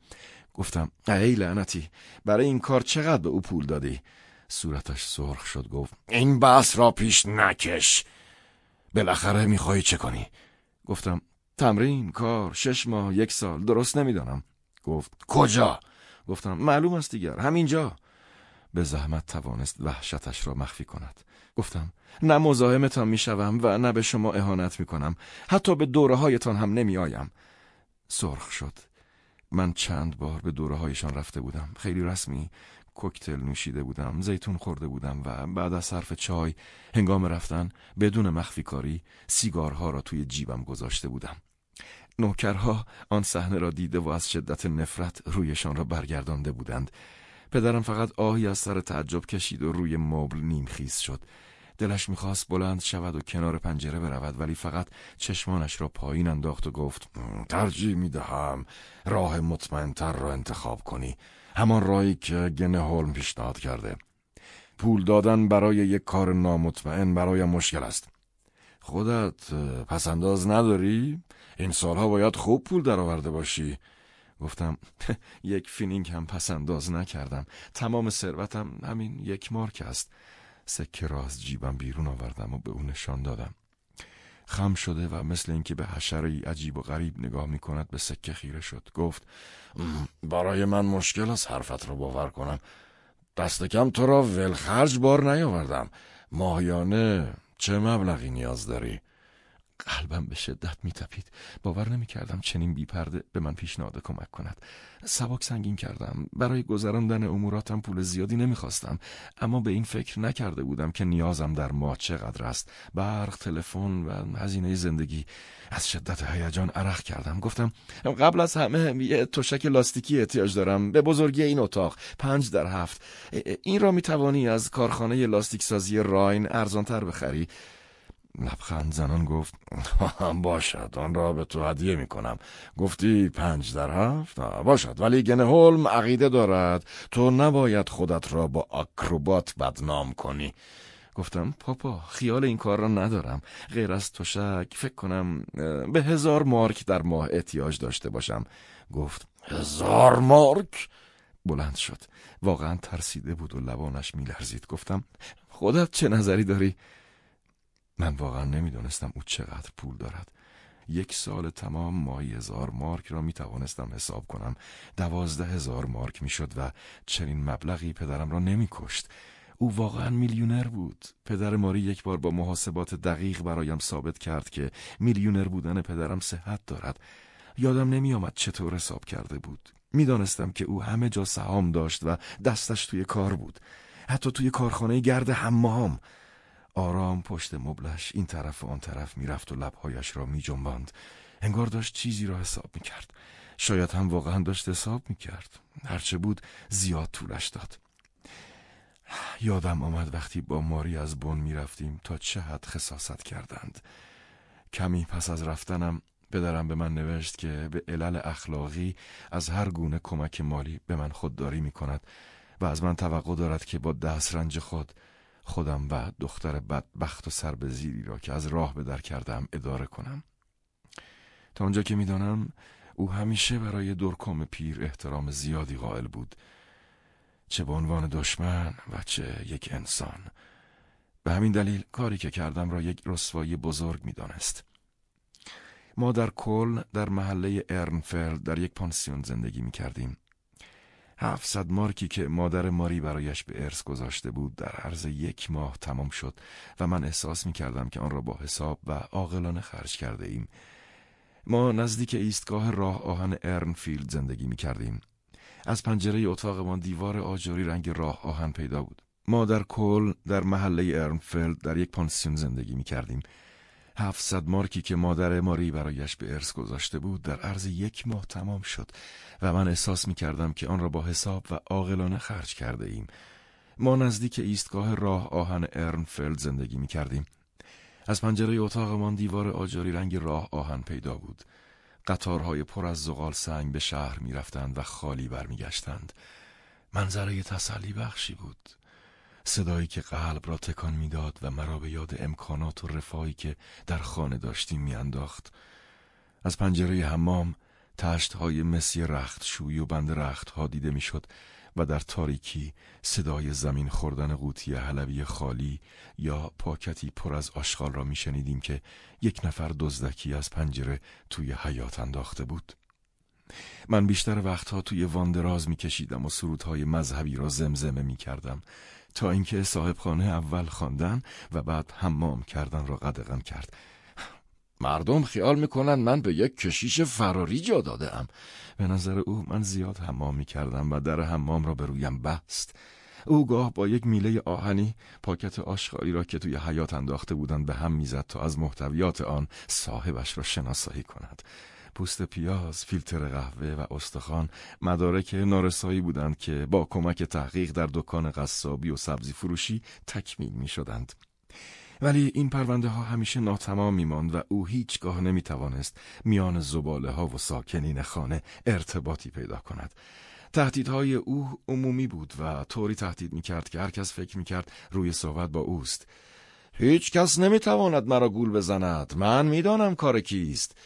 S2: گفتم ای لعنتی برای این کار چقدر به او پول دادی؟ صورتش سرخ شد گفت این بحث را پیش نکش. بالاخره می‌خوای چه کنی؟ گفتم تمرین کار شش ماه یک سال. درست نمی‌دانم. گفت کجا؟ گفتم معلوم است دیگر. همینجا. به زحمت توانست وحشتش را مخفی کند. گفتم نه مزاحمتان می‌شوم و نه به شما اهانت می‌کنم. حتی به دوره هایتان هم نمی آیم سرخ شد. من چند بار به دوره هایشان رفته بودم. خیلی رسمی کوکتل نوشیده بودم زیتون خورده بودم و بعد از صرف چای هنگام رفتن بدون مخفی کاری سیگارها را توی جیبم گذاشته بودم. نوکرها آن صحنه را دیده و از شدت نفرت رویشان را برگردانده بودند. پدرم فقط آهی از سر تعجب کشید و روی مبل نیمخیز شد. دلش می‌خواست بلند شود و کنار پنجره برود ولی فقط چشمانش را پایین انداخت و گفت ترجیح می‌دهم راه مطمئنتر را انتخاب کنی. همان راهی که گنه هولم پیشنهاد کرده. پول دادن برای یک کار نامطمئن برایم مشکل است. خودت پسنداز نداری؟ این سالها باید خوب پول درآورده باشی. گفتم یک فینینگ هم پسنداز نکردم. تمام ثروتم همین یک مارک است. سکه را از جیبم بیرون آوردم و به او نشان دادم. خم شده و مثل اینکه به حشره عجیب و غریب نگاه می کند به سکه خیره شد. گفت برای من مشکل است حرفت را باور کنم. دست کم تو را ولخرج بار نیاوردم. ماهیانه چه مبلغی نیاز داری؟ قلبم به شدت میتپید. باور نمی‌کردم چنین بیپرده به من پیشنهاد کمک کند. سبک سنگین کردم. برای گذراندن اموراتم پول زیادی نمی‌خواستم. اما به این فکر نکرده بودم که نیازم در ماه چقدر است. برق تلفن و هزینه زندگی. از شدت هیجان عرق کردم. گفتم قبل از همه یه تشک لاستیکی احتیاج دارم. به بزرگی این اتاق. پنج در هفت. این را می‌توانی از کارخانه لاستیک سازی راین ارزانتر بخری. لبخند زنان گفت باشد آن را به تو هدیه می کنم گفتی پنج در هفت؟ باشد ولی گنه هولم عقیده دارد. تو نباید خودت را با اکروبات بدنام کنی. گفتم پاپا خیال این کار را ندارم. غیر از تشک فکر کنم به هزار مارک در ماه احتیاج داشته باشم. گفت هزار مارک؟ بلند شد. واقعا ترسیده بود و لبانش میلرزید. گفتم خودت چه نظری داری؟ من واقعا نمی‌دانستم او چقدر پول دارد. یک سال تمام ماهی هزار مارک را می توانستم حساب کنم. دوازده هزار مارک می شد و چنین مبلغی پدرم را نمی کشت او واقعا میلیونر بود. پدر ماری یک بار با محاسبات دقیق برایم ثابت کرد که میلیونر بودن پدرم صحت دارد. یادم نمی آمد چطور حساب کرده بود. می‌دانستم که او همه جا سهام داشت و دستش توی کار بود. حتی توی کارخانه گرد حمام. آرام پشت مبلش این طرف و آن طرف می‌رفت و لبهایش را می جنباند. انگار داشت چیزی را حساب می کرد. شاید هم واقعا داشت حساب می کرد. هرچه بود زیاد طولش داد. یادم آمد وقتی با ماری از بن می رفتیم تا چه حد خصاصت کردند. کمی پس از رفتنم پدرم به من نوشت که به علل اخلاقی از هر گونه کمک مالی به من خودداری می کند و از من توقع دارد که با دسترنج خود خودم و دختر بدبخت و سر به زیری را که از راه به در کردم اداره کنم. تا آنجا که می‌دانم او همیشه برای دورکم پیر احترام زیادی قائل بود چه به عنوان دشمن و چه یک انسان. به همین دلیل کاری که کردم را یک رسوایی بزرگ می‌دانست. ما در کل در محله ارنفلد در یک پانسیون زندگی می کردیم هفتصد مارکی که مادر ماری برایش به ارث گذاشته بود در عرض یک ماه تمام شد و من احساس می کردم که آن را با حساب و عاقلانه خرج کرده ایم. ما نزدیک ایستگاه راه آهن ارنفیلد زندگی می کردیم. از پنجره اتاقمان دیوار آجوری رنگ راه آهن پیدا بود. ما در کل در محله ارنفیلد در یک پانسیون زندگی می کردیم. هفتصد مارکی که مادر ماری برایش به ارث گذاشته بود در عرض یک ماه تمام شد و من احساس می کردم که آن را با حساب و عاقلانه خرج کرده ایم. ما نزدیک ایستگاه راه آهن ارنفلد زندگی می کردیم. از پنجره اتاقمان دیوار آجری رنگ راه آهن پیدا بود. قطارهای پر از زغال سنگ به شهر می رفتند و خالی برمیگشتند. منظره تسلی بخشی بود. صدایی که قلب را تکان می‌داد و مرا به یاد امکانات و رفاهی که در خانه داشتیم میانداخت. از پنجره حمام تشت های مسی رخت شوی و بند رخت ها دیده می‌شد و در تاریکی صدای زمین خوردن قوطی حلبی خالی یا پاکتی پر از آشغال را میشنیدیم که یک نفر دزدکی از پنجره توی حیات انداخته بود. من بیشتر وقتها توی واندراز میکشیدم و سرودهای مذهبی را زمزمه می‌کردم تا اینکه صاحبخانه اول خواندن و بعد حمام کردن را قدغن کرد. مردم خیال می‌کنن من به یک کشیش فراری جا دادم به نظر او من زیاد حمام می‌کردم و در حمام را به رویم بست. او گاه با یک میله آهنی پاکت آشغالی را که توی حیات انداخته بودند به هم می‌زد تا از محتویات آن صاحبش را شناسایی کند. پوست پیاز، فیلتر قهوه و استخوان مدارک نارسایی بودند که با کمک تحقیق در دکان قصابی و سبزی فروشی تکمیل می شدند. ولی این پرونده ها همیشه ناتمام می ماند و او هیچگاه نمی توانست میان زباله ها و ساکنین خانه ارتباطی پیدا کند. تهدیدهای او عمومی بود و طوری تهدید می کرد که هر کس فکر می کرد روی صحبت با اوست. هیچ کس نمی تواند مرا گول بزند. من می‌دانم کار کیست.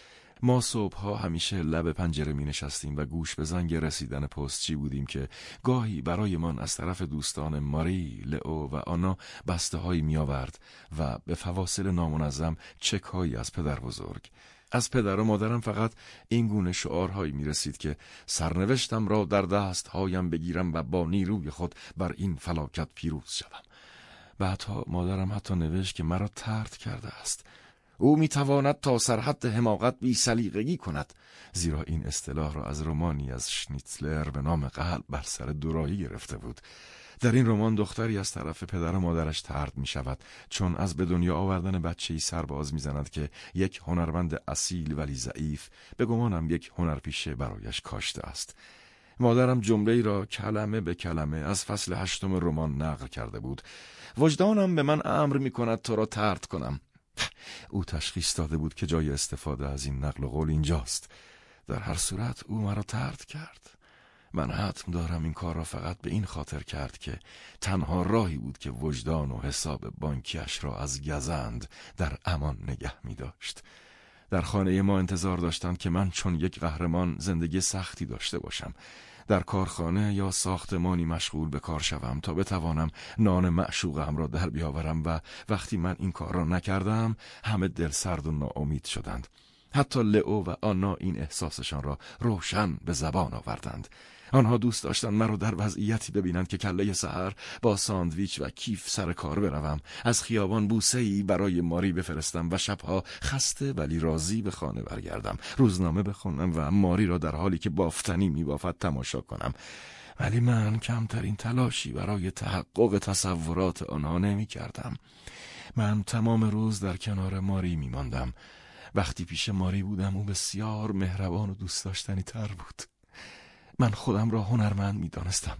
S2: ما صبحها همیشه لب پنجره می نشستیم و گوش به زنگ رسیدن پستچی بودیم که گاهی برایمان از طرف دوستان ماری، لئو و آنا بسته هایی می آورد و به فواصل نامنظم چک هایی از پدر بزرگ. از پدر و مادرم فقط این گونه شعارهایی می رسید که سرنوشتم را در دست هایم بگیرم و با نیروی خود بر این فلاکت پیروز شوم. بعدها مادرم حتی نوشت که مرا ترد کرده است او می‌تواند تا سرحد حماقت بی سلیقگی کند زیرا این اصطلاح را از رومانی از شنیتلر به نام قلب بر سر دورایی گرفته بود. در این رمان دختری از طرف پدر و مادرش ترد می شود چون از به دنیا آوردن بچه ای سرباز می زند که یک هنرمند اصیل ولی ضعیف به گمانم یک هنرپیشه برایش کاشته است. مادرم جمله را کلمه به کلمه از فصل هشتم رمان نقل کرده بود. وجدانم به من امر می کند تو را ترد کنم. او تشخیص داده بود که جای استفاده از این نقل و قول اینجاست. در هر صورت او مرا ترد کرد. من حتم دارم این کار را فقط به این خاطر کرد که تنها راهی بود که وجدان و حساب بانکیش را از گزند در امان نگه می داشت. در خانه ما انتظار داشتند که من چون یک قهرمان زندگی سختی داشته باشم. در کارخانه یا ساختمانی مشغول به کار شوم تا بتوانم نان معشوقم را در بیاورم و وقتی من این کار را نکردم همه دل سرد و ناامید شدند. حتی لئو و آنا این احساسشان را روشن به زبان آوردند. آنها دوست داشتند مرا در وضعیتی ببینند که کله سحر با ساندویچ و کیف سر کار بروم از خیابان بوسه ای برای ماری بفرستم و شبها خسته ولی راضی به خانه برگردم روزنامه بخونم و ماری را در حالی که بافتنی میبافد تماشا کنم ولی من کمترین تلاشی برای تحقق تصورات آنها نمی کردم. من تمام روز در کنار ماری می ماندم. وقتی پیش ماری بودم او بسیار مهربان و دوست داشتنی تر بود من خودم را هنرمند می دانستم.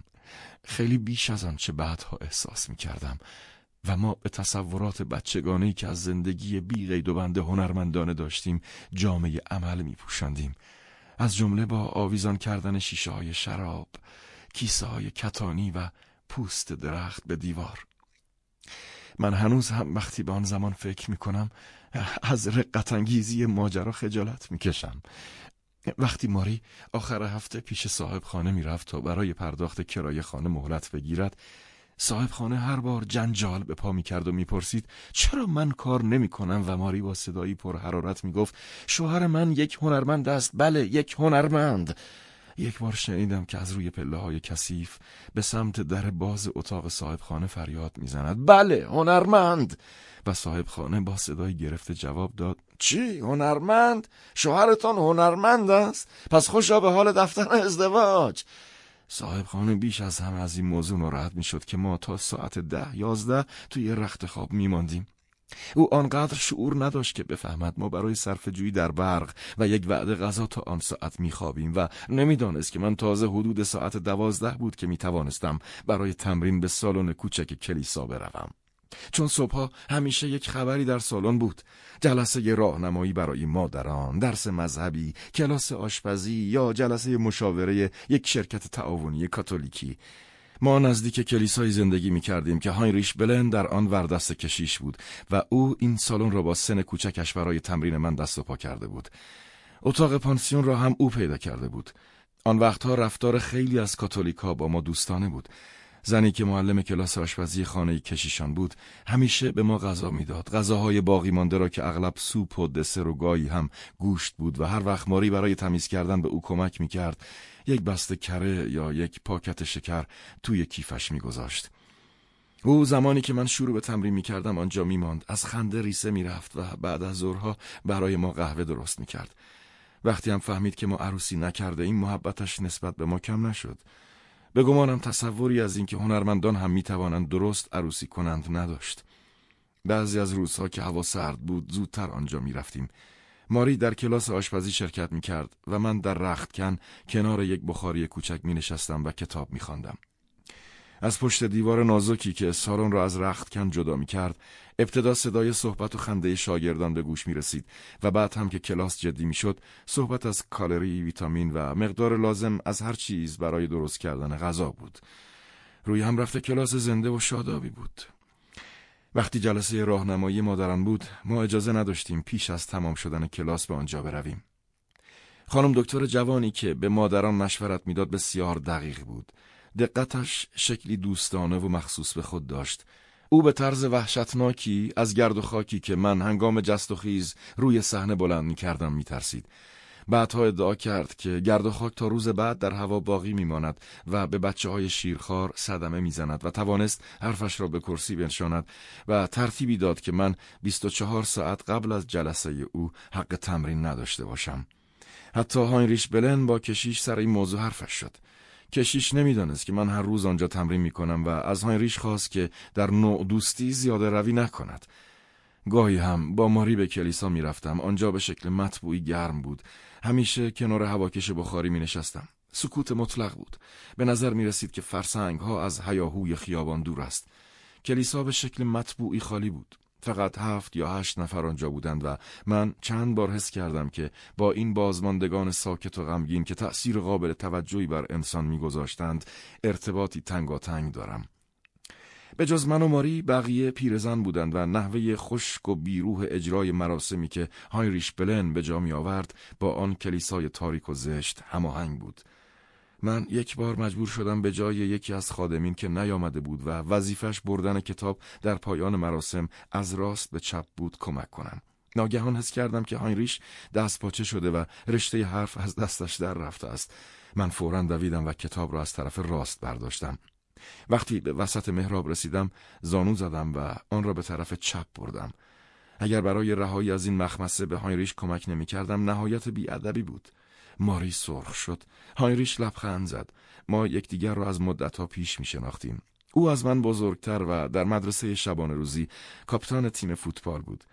S2: خیلی بیش از آنچه بعدها احساس می کردم و ما به تصورات بچگانهی که از زندگی بی قید و بند هنرمندانه داشتیم جامعه عمل می پوشندیم. از جمله با آویزان کردن شیشه های شراب، کیسه های کتانی و پوست درخت به دیوار. من هنوز هم وقتی به آن زمان فکر می کنم از رقتانگیزی ماجرا خجالت می کشم. وقتی ماری آخر هفته پیش صاحب خانه می رفت تا برای پرداخت کرایه خانه مهلت بگیرد صاحب خانه هر بار جنجال به پا می کرد و می پرسید چرا من کار نمی کنم و ماری با صدایی پر حرارت می گفت شوهر من یک هنرمند است. بله یک هنرمند. یک بار شنیدم که از روی پله های کثیف به سمت در باز اتاق صاحب خانه فریاد می‌زند. بله هنرمند. و صاحب خانه با صدای گرفته جواب داد چی هنرمند؟ شوهرتان هنرمند است؟ پس خوشا به حال دفتر ازدواج. صاحب خانه بیش از همه از این موضوع ناراحت می‌شد که ما تا ساعت ده یازده توی رخت خواب میماندیم. او آنقدر شعور نداشت که بفهمد ما برای صرف جویی در برق و یک وعده غذا تا آن ساعت میخوابیم و نمی‌دانست که من تازه حدود ساعت دوازده بود که می‌توانستم برای تمرین به سالن کوچک کلیسا بروم. چون صبحها همیشه یک خبری در سالن بود. جلسه راهنمایی برای مادران درس مذهبی کلاس آشپزی یا جلسه مشاوره یک شرکت تعاونی کاتولیکی. ما نزدیک کلیسای زندگی می کردیم که هاینریش بلن در آن وردست کشیش بود و او این سالن را با سن کوچکش برای تمرین من دست و پا کرده بود. اتاق پانسیون را هم او پیدا کرده بود. آن وقتها رفتار خیلی از کاتولیکا با ما دوستانه بود. زنی که معلم کلاس آشپزی خانه کشیشان بود همیشه به ما غذا می‌داد. غذاهای باقی مانده را که اغلب سوپ و دسر و گاهی هم گوشت بود و هر وقت ماری برای تمیز کردن به او کمک می‌کرد یک بسته کره یا یک پاکت شکر توی کیفش میگذاشت. او زمانی که من شروع به تمرین می‌کردم آنجا میماند. از خنده ریسه می‌رفت و بعد از ظهرها برای ما قهوه درست می‌کرد. وقتی هم فهمید که ما عروسی نکرده این محبتش نسبت به ما کم نشد. به گمانم تصوری از اینکه هنرمندان هم می‌توانند درست عروسی کنند نداشت. بعضی از روزها که هوا سرد بود زودتر آنجا می‌رفتیم. ماری در کلاس آشپزی شرکت می کرد و من در رختکن کنار یک بخاری کوچک می نشستم و کتاب می خواندم. از پشت دیوار نازکی که سالن را از رختکن جدا می کرد ابتدا صدای صحبت و خنده شاگردان به گوش می رسید و بعد هم که کلاس جدی می شد صحبت از کالری، ویتامین و مقدار لازم از هر چیز برای درست کردن غذا بود. روی هم رفته کلاس زنده و شادابی بود. وقتی جلسه راهنمایی مادران بود ما اجازه نداشتیم پیش از تمام شدن کلاس به آنجا برویم. خانم دکتر جوانی که به مادران مشورت می‌داد بسیار دقیق بود. دقتش شکلی دوستانه و مخصوص به خود داشت او به طرز وحشتناکی از گرد و خاکی که من هنگام جست و خیز روی صحنه بلند می کردم می ترسید. بعدها ادعا کرد که گرد و خاک تا روز بعد در هوا باقی میماند و به بچه های شیرخوار صدمه می‌زند و توانست حرفش را به کرسی بنشاند و ترتیبی داد که من 24 ساعت قبل از جلسه او حق تمرین نداشته باشم. حتی هاینریش بلن با کشیش سر این موضوع حرفش شد. کشیش نمی‌دانست که من هر روز آنجا تمرین می کنم و از هاینریش خواست که در نوع دوستی زیاده روی نکند. گاهی هم با ماری به کلیسا می رفتم. آنجا به شکل مطبوعی گرم بود. همیشه کنار هواکش بخاری می نشستم. سکوت مطلق بود. به نظر می رسید که فرسنگ ها از هیاهوی خیابان دور است. کلیسا به شکل مطبوعی خالی بود. فقط هفت یا هشت نفر آنجا بودند و من چند بار حس کردم که با این بازماندگان ساکت و غمگین که تأثیر قابل توجهی بر انسان میگذاشتند ارتباطی تنگاتنگ دارم. به جز من و ماری بقیه پیرزن بودند و نحوه خشک و بیروح اجرای مراسمی که هایریش بلن به جا می آورد با آن کلیسای تاریک و زشت هماهنگ بود. من یک بار مجبور شدم به جای یکی از خادمین که نیامده بود و وظیفش بردن کتاب در پایان مراسم از راست به چپ بود کمک کنم. ناگهان حس کردم که هاینریش دست پاچه شده و رشته حرف از دستش در رفته است. من فورا دویدم و کتاب را از طرف راست برداشتم. وقتی به وسط محراب رسیدم زانو زدم و آن را به طرف چپ بردم. اگر برای رهایی از این مخمسه به هاینریش کمک نمی کردم نهایت بیادبی بود. ماری سرخ شد هاینریش لبخند زد ما یکدیگر را از مدتها پیش می شناختیم او از من بزرگتر و در مدرسه شبانه روزی کاپیتان تیم فوتبال بود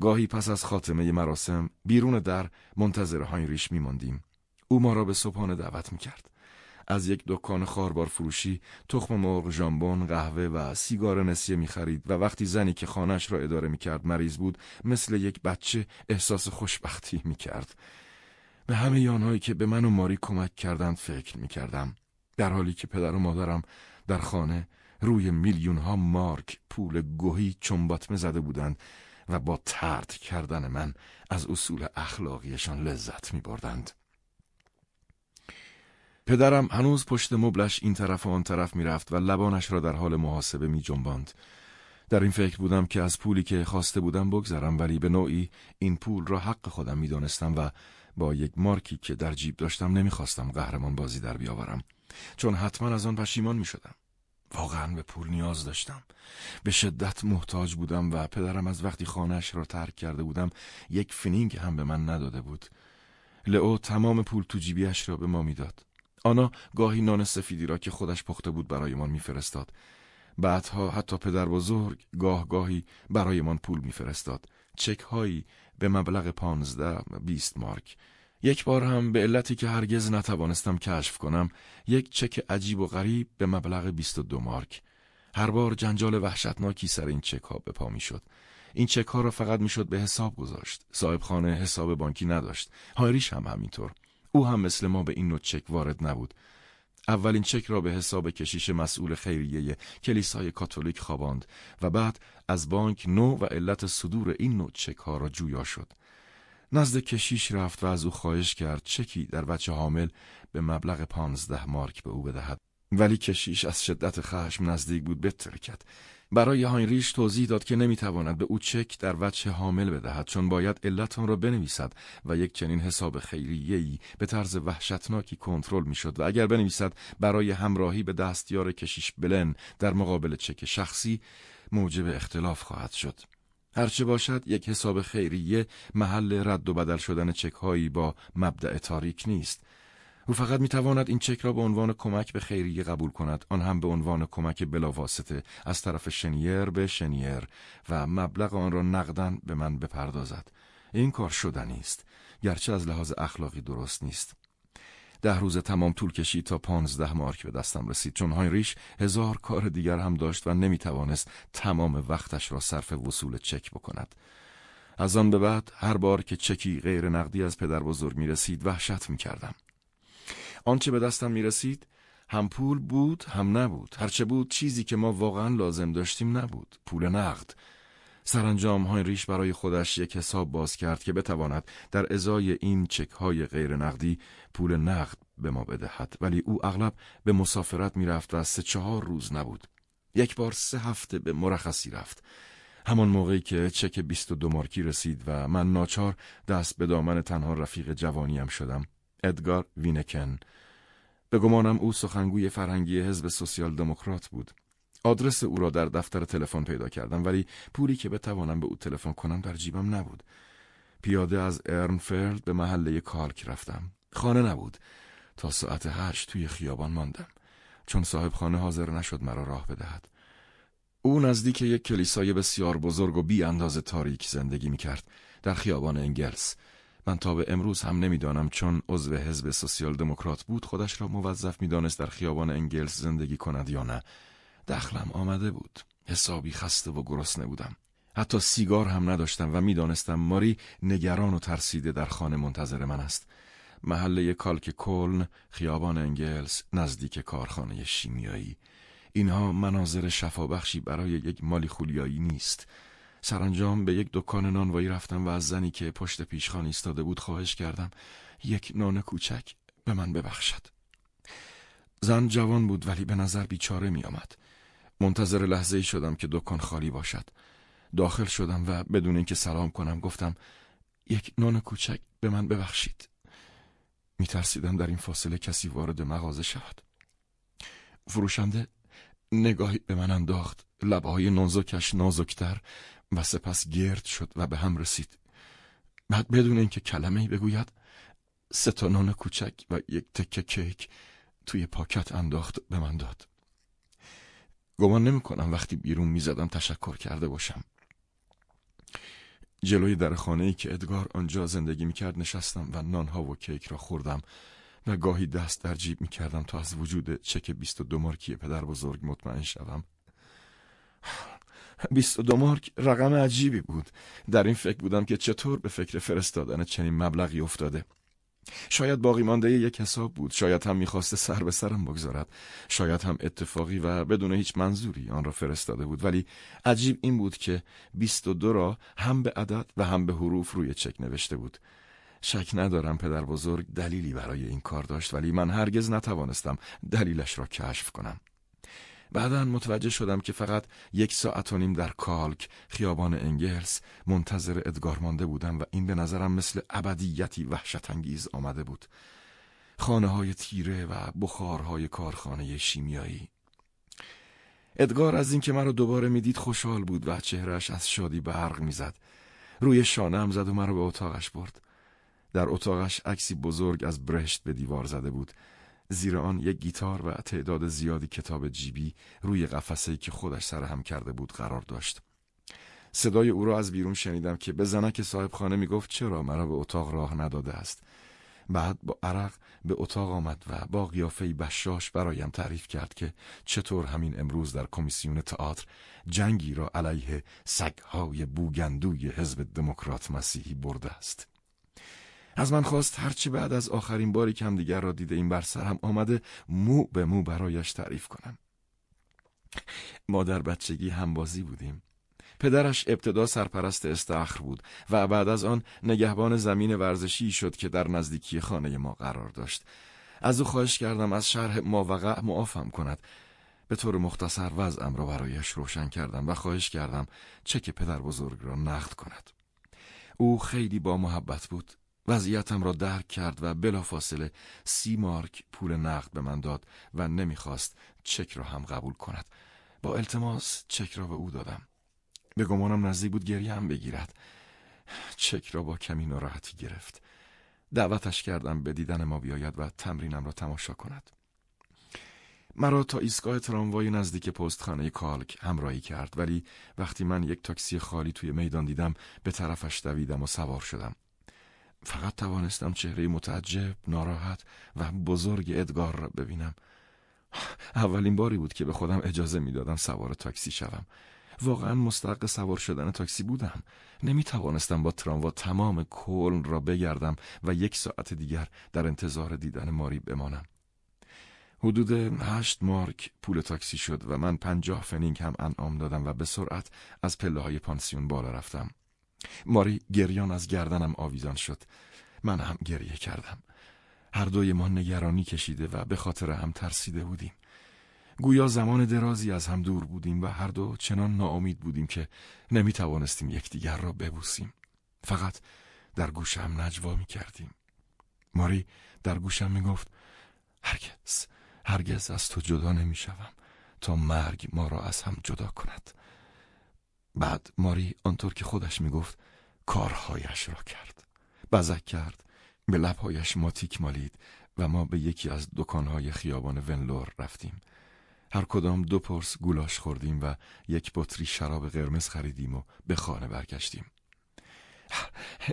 S2: گاهی پس از خاتمه مراسم بیرون در منتظر هاینریش ماندیم. او ما را به صبحانه دعوت کرد. از یک دکان خاربار فروشی تخم مرغ، ژامبون، قهوه و سیگار نسیه خرید و وقتی زنی که خانش را اداره کرد مریض بود مثل یک بچه احساس خوشبختی کرد. به همه آنهایی که به من و ماری کمک کردند فکر می کردم. در حالی که پدر و مادرم در خانه روی میلیون ها مارک پول گوهی چنباتمه زده بودند و با ترد کردن من از اصول اخلاقیشان لذت می بردند. پدرم هنوز پشت مبلش این طرف و آن طرف می رفت و لبانش را در حال محاسبه می جنباند. در این فکر بودم که از پولی که خواسته بودم بگذرم ولی به نوعی این پول را حق خودم می دانستم و با یک مارکی که در جیب داشتم نمی‌خواستم قهرمان بازی در بیاورم چون حتما از آن پشیمان می شدم. واقعا به پول نیاز داشتم به شدت محتاج بودم و پدرم از وقتی خانهش را ترک کرده بودم یک فنینگ هم به من نداده بود لئو تمام پول تو جیبیش را به ما می‌داد آنا گاهی نان سفیدی را که خودش پخته بود برایمان میفرستاد. بعدها حتی پدر بزرگ گاه گاهی برایمان پول میفرستاد. چک هایی به مبلغ پانزده بیست مارک. یک بار هم به علتی که هرگز نتوانستم کشف کنم یک چک عجیب و غریب به مبلغ 22 مارک. هر بار جنجال وحشتناکی سر این چک ها به پا می شد این چک ها را فقط می‌شد به حساب گذاشت. صاحب خانه حساب بانکی نداشت. هایریش هم همینطور. او هم مثل ما به این نوع چک وارد نبود. اولین چک را به حساب کشیش مسئول خیریه کلیسای کاتولیک خواباند و بعد از بانک نو و علت صدور این نوع چک ها را جویا شد. نزد کشیش رفت و از او خواهش کرد چکی در بچه حامل به مبلغ پانزده مارک به او بدهد. ولی کشیش از شدت خشم نزدیک بود بترکد برای هاینریش توضیح داد که نمی‌تواند به او چک در وجه حامل بدهد چون باید علت آن را بنویسد و یک چنین حساب خیریه‌ای به طرز وحشتناکی کنترل می‌شد و اگر بنویسد برای همراهی به دستیار کشیش بلن در مقابل چک شخصی موجب اختلاف خواهد شد. هرچه باشد یک حساب خیریه محل رد و بدل شدن چک هایی با مبدع تاریک نیست. او فقط می‌تواند این چک را به عنوان کمک به خیریه قبول کند. آن هم به عنوان کمک بلاواسطه از طرف شنیر به شنیر و مبلغ آن را نقدن به من بپردازد. این کار شدنی است گرچه از لحاظ اخلاقی درست نیست. ده روز تمام طول کشید تا پانزده مارک به دستم رسید. چون هاینریش هزار کار دیگر هم داشت و نمی‌توانست تمام وقتش را صرف وصول چک بکند. از آن به بعد هر بار که چکی غیر نقدی از پدر بزرگ می رسید وحشت می کردم. آنچه به دستم می رسید هم پول بود هم نبود. هرچه بود چیزی که ما واقعا لازم داشتیم نبود. پول نقد. سرانجام هاینریش برای خودش یک حساب باز کرد که بتواند در ازای این چک های غیر نقدی پول نقد به ما بدهد. ولی او اغلب به مسافرت می‌رفت و سه چهار روز نبود. یک بار سه هفته به مرخصی رفت. همان موقعی که چک بیست و دو مارکی رسید و من ناچار دست به دامن تنها رفیق جوانیم شدم ادگار وینکن. به گمانم او سخنگوی فرهنگی حزب سوسیال دموکرات بود. آدرس او را در دفتر تلفن پیدا کردم ولی پولی که بتوانم به او تلفن کنم در جیبم نبود. پیاده از ارنفلد به محله کالک رفتم. خانه نبود. تا ساعت هشت توی خیابان ماندم. چون صاحب خانه حاضر نشد مرا راه بدهد. او نزدیک یک کلیسای بسیار بزرگ و بی اندازه تاریک زندگی می کرد در خیابان انگلس. من تا به امروز هم نمی‌دانم چون عضو حزب سوسیال دموکرات بود خودش را موظف می‌دانست در خیابان انگلس زندگی کند یا نه. دخلم آمده بود. حسابی خسته و گرسنه بودم. حتی سیگار هم نداشتم و می‌دانستم ماری نگران و ترسیده در خانه منتظر من است. محله کالک کلن خیابان انگلس نزدیک کارخانه شیمیایی. اینها مناظر شفابخشی برای یک مالی خولیایی نیست. سرانجام به یک دکان نانوایی رفتم و از زنی که پشت پیشخان ایستاده بود خواهش کردم یک نان کوچک به من ببخشد. زن جوان بود ولی به نظر بیچاره می آمد. منتظر لحظه ای شدم که دکان خالی باشد. داخل شدم و بدون اینکه سلام کنم گفتم یک نان کوچک به من ببخشید. میترسیدم در این فاصله کسی وارد مغازه شود. فروشنده نگاهی به من انداخت. لبهای نازکش نازکتر و سپس گرد شد و به هم رسید. بعد بدون اینکه کلمه ای بگوید سه تا نان کوچک و یک تکه کیک توی پاکت انداخت به من داد. گمان نمی کنم وقتی بیرون می زدم تشکر کرده باشم. جلوی در خانه ای که ادگار آنجا زندگی می کرد نشستم و نانها و کیک را خوردم و گاهی دست در جیب می کردم تا از وجود چک بیست و دو مارکی پدر بزرگ مطمئن شوم. بیست و دو مارک رقم عجیبی بود. در این فکر بودم که چطور به فکر فرستادن چنین مبلغی افتاده. شاید باقی مانده یک حساب بود. شاید هم می‌خواسته سر به سرم بگذارد. شاید هم اتفاقی و بدون هیچ منظوری آن را فرستاده بود. ولی عجیب این بود که بیست و دو را هم به عدد و هم به حروف روی چک نوشته بود. شک ندارم پدر بزرگ دلیلی برای این کار داشت ولی من هرگز نتوانستم دلیلش را کشف کنم. بعدا متوجه شدم که فقط یک ساعت و نیم در کالک خیابان انگلس منتظر ادگار مانده بودم و این به نظرم مثل ابدیتی وحشت انگیز آمده بود. خانه های تیره و بخارهای کارخانه شیمیایی. ادگار از اینکه مرا دوباره می‌دید خوشحال بود و چهرش از شادی برق می‌زد. روی شانه هم زد و مرا به اتاقش برد. در اتاقش عکسی بزرگ از برشت به دیوار زده بود. زیر آن یک گیتار و تعداد زیادی کتاب جیبی روی قفسه که خودش سرهم کرده بود قرار داشت. صدای او را از بیرون شنیدم که به زنک صاحب خانه می گفت چرا مرا به اتاق راه نداده است. بعد با عرق به اتاق آمد و با قیافه بشاش برایم تعریف کرد که چطور همین امروز در کمیسیون تئاتر جنگی را علیه سگهای بوگندوی حزب دموکرات مسیحی برده است. از من خواست هرچی بعد از آخرین باری که هم دیگر را دیده این بر سرم آمده مو به مو برایش تعریف کنم. ما در بچگی همبازی بودیم. پدرش ابتدا سرپرست استخر بود و بعد از آن نگهبان زمین ورزشی شد که در نزدیکی خانه ما قرار داشت. از او خواهش کردم از شرح ماوقع معافم کند. به طور مختصر وضعم را برایش روشن کردم و خواهش کردم چک پدر بزرگ را نقد کند. او خیلی با محبت بود. وضعیتم را درک کرد و بلافاصله سی مارک پول نقد به من داد و نمی‌خواست چک را هم قبول کند. با التماس چک را به او دادم. به گمانم نزدیک بود گریه هم بگیرد. چک را با کمی ناراحتی گرفت. دعوتش کردم به دیدن ما بیاید و تمرینم را تماشا کند. مرا تا ایستگاه تراموای نزدیک پستخانه کالک همراهی کرد ولی وقتی من یک تاکسی خالی توی میدان دیدم به طرفش دویدم و سوار شدم. فقط توانستم چهره متعجب، ناراحت و بزرگ ادگار را ببینم. اولین باری بود که به خودم اجازه می‌دادم سوار تاکسی شوم. واقعا مستحق سوار شدن تاکسی بودم. نمی توانستم با تراموا تمام کلن را بگردم و یک ساعت دیگر در انتظار دیدن ماری بمانم. حدود هشت مارک پول تاکسی شد و من پنجاه فنینگ هم انعام دادم و به سرعت از پله های پانسیون بالا رفتم. ماری گریان از گردنم آویزان شد. من هم گریه کردم. هر دوی ما نگرانی کشیده و به خاطر هم ترسیده بودیم. گویا زمان درازی از هم دور بودیم و هر دو چنان ناامید بودیم که نمی توانستیم یکدیگر را ببوسیم. فقط در گوشم نجوا می کردیم ماری در گوشم می گفت هرگز هرگز از تو جدا نمی شوم تا مرگ ما را از هم جدا کند. بعد ماری آنطور که خودش می گفت کارهایش را کرد. بزک کرد به لبهایش ماتیک مالید و ما به یکی از دکانهای خیابان ونلور رفتیم. هر کدام دو پرس گولاش خوردیم و یک بطری شراب قرمز خریدیم و به خانه برگشتیم.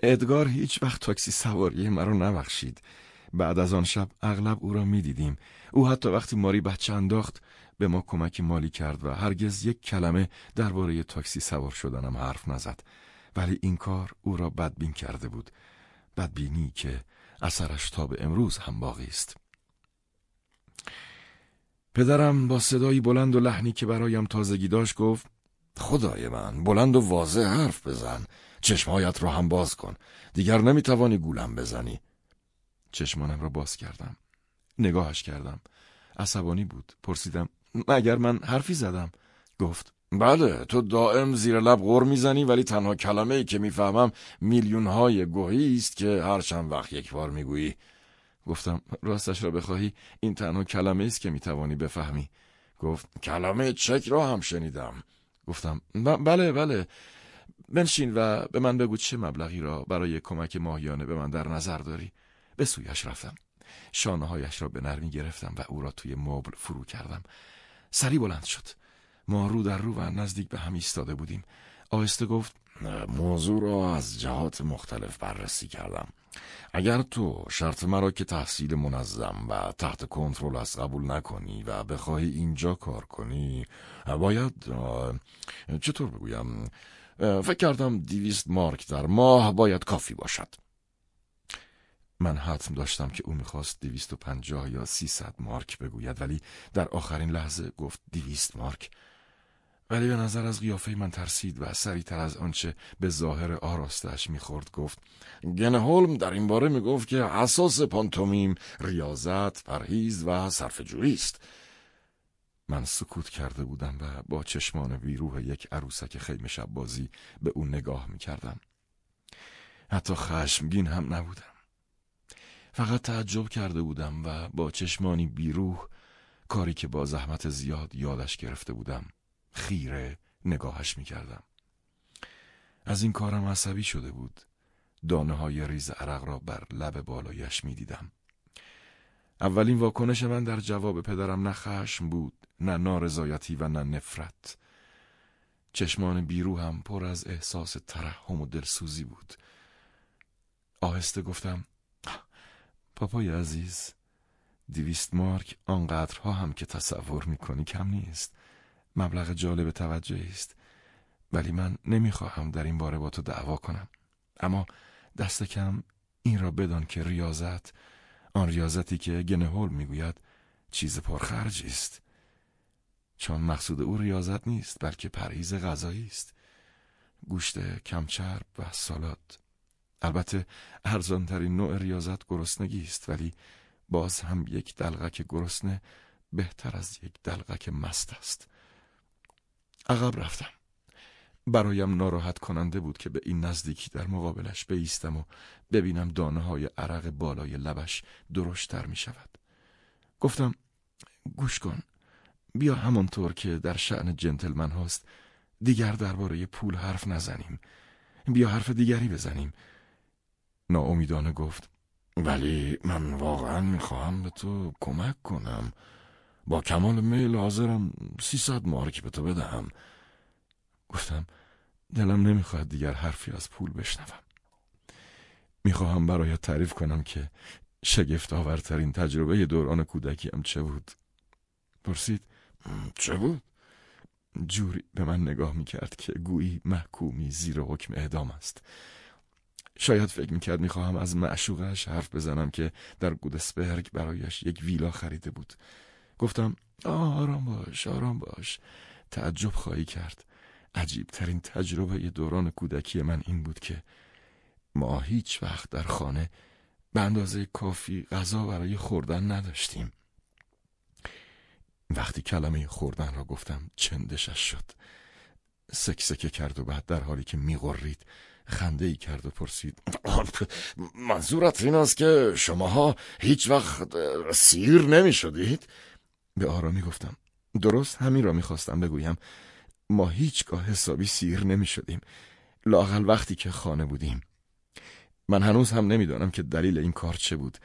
S2: ادگار هیچ وقت تاکسی سواری مرا نبخشید. بعد از آن شب اغلب او را می‌دیدیم. او حتی وقتی ماری بچه انداخت به ما کمک مالی کرد و هرگز یک کلمه درباره تاکسی سوار شدنم حرف نزد. ولی این کار او را بدبین کرده بود. بدبینی که اثرش تا به امروز هم باقی است. پدرم با صدایی بلند و لحنی که برایم تازگی داشت گفت خدای من بلند و واضح حرف بزن. چشمهایت را هم باز کن. دیگر نمی‌توانی گولم بزنی. چشمانم را باز کردم. نگاهش کردم. عصبانی بود. پرسیدم مگر من حرفی زدم. گفت بله تو دائم زیر لب غور می‌زنی ولی تنها کلمه ای که می‌فهمم میلیون های گوهی است که هر چند وقت یک بار می‌گویی. گفتم راستش را بخواهی این تنها کلمه است که می‌توانی بفهمی. گفت کلمه چک را هم شنیدم. گفتم بله بله. بنشین و به من بگو چه مبلغی را برای کمک ماهیانه به من در نظر داری. به سویش رفتم. شانه هایش را به نرمی گرفتم و او را توی مبل فرو کردم. سری بلند شد. ما رو در رو و نزدیک به هم ایستاده بودیم. آهسته گفت موضوع را از جهات مختلف بررسی کردم. اگر تو شرط مرا که تحصیل منظم و تحت کنترل از قبول نکنی و بخواهی اینجا کار کنی باید چطور بگویم؟ فکر کردم دیویست مارک در ماه باید کافی باشد. من حتم داشتم که او می‌خواست دیویست و پنجاه یا سیصد مارک بگوید ولی در آخرین لحظه گفت دیویست مارک. ولی به نظر از قیافه من ترسید و سریعتر از آنچه به ظاهر آراستش می‌خورد گفت گنه هولم در این باره می‌گفت که اساس پانتومیم ریاضت، پرهیز و صرف است. من سکوت کرده بودم و با چشمان بیروح یک عروسک خیمه شب به او نگاه می‌کردم. حتی خشمگین هم نبودم. فقط تعجب کرده بودم و با چشمانی بیروح کاری که با زحمت زیاد یادش گرفته بودم خیره نگاهش می‌کردم. از این کارم عصبی شده بود. دانه های ریز عرق را بر لب بالایش می‌دیدم. اولین واکنش من در جواب پدرم نه خشم بود نه نارضایتی و نه نفرت. چشمان بیرو هم پر از احساس ترحم و دلسوزی بود. آهسته گفتم پاپای عزیز دیویست مارک آنقدرها هم که تصور می‌کنی کم نیست. مبلغ جالب توجهی است. ولی من نمی‌خواهم در این باره با تو دعوا کنم. اما دست کم این را بدان که ریاضت آن ریاضتی که گنهول می‌گوید چیز پرخرجی است. چون مقصود او ریاضت نیست بلکه پرهیز غذایی است. گوشت کمچرب و سالاد. البته ارزانترین نوع ریاضت گرسنگی است ولی باز هم یک دلغک گرسنه بهتر از یک دلغک مست است. عقب رفتم. برایم ناراحت کننده بود که به این نزدیکی در مقابلش بیستم و ببینم دانه های عرق بالای لبش درشتر می شود گفتم گوش کن بیا همانطور که در شعن جنتلمن هاست دیگر درباره پول حرف نزنیم. بیا حرف دیگری بزنیم. ناامیدانه گفت. ولی من واقعا می‌خواهم به تو کمک کنم. با کمال میل حاضرم سیصد مارک به تو بدهم. گفتم دلم نمی‌خواهد دیگر حرفی از پول بشنوم. می‌خواهم برایت تعریف کنم که شگفت آورترین تجربه دوران کودکیم چه بود. پرسید چه بود؟ جوری به من نگاه می‌کرد که گویی محکومی زیر حکم اعدام است. شاید فکر می‌کرد می‌خواهم از معشوقش حرف بزنم که در گودسبرگ برایش یک ویلا خریده بود. گفتم آرام باش آرام باش. تعجب خواهی کرد. عجیب ترین تجربه دوران کودکی من این بود که ما هیچ وقت در خانه به اندازه کافی غذا برای خوردن نداشتیم. وقتی کلمه خوردن را گفتم چندشش شد. سکسکه کرد و بعد در حالی که میغرید خنده ای کرد و پرسید منظورت این است که شماها هیچ وقت سیر نمی شدید؟ به آرامی گفتم درست همین را می‌خواستم بگویم. ما هیچگاه حسابی سیر نمی شدیم لاقل وقتی که خانه بودیم. من هنوز هم نمی‌دانم که دلیل این کار چه بود.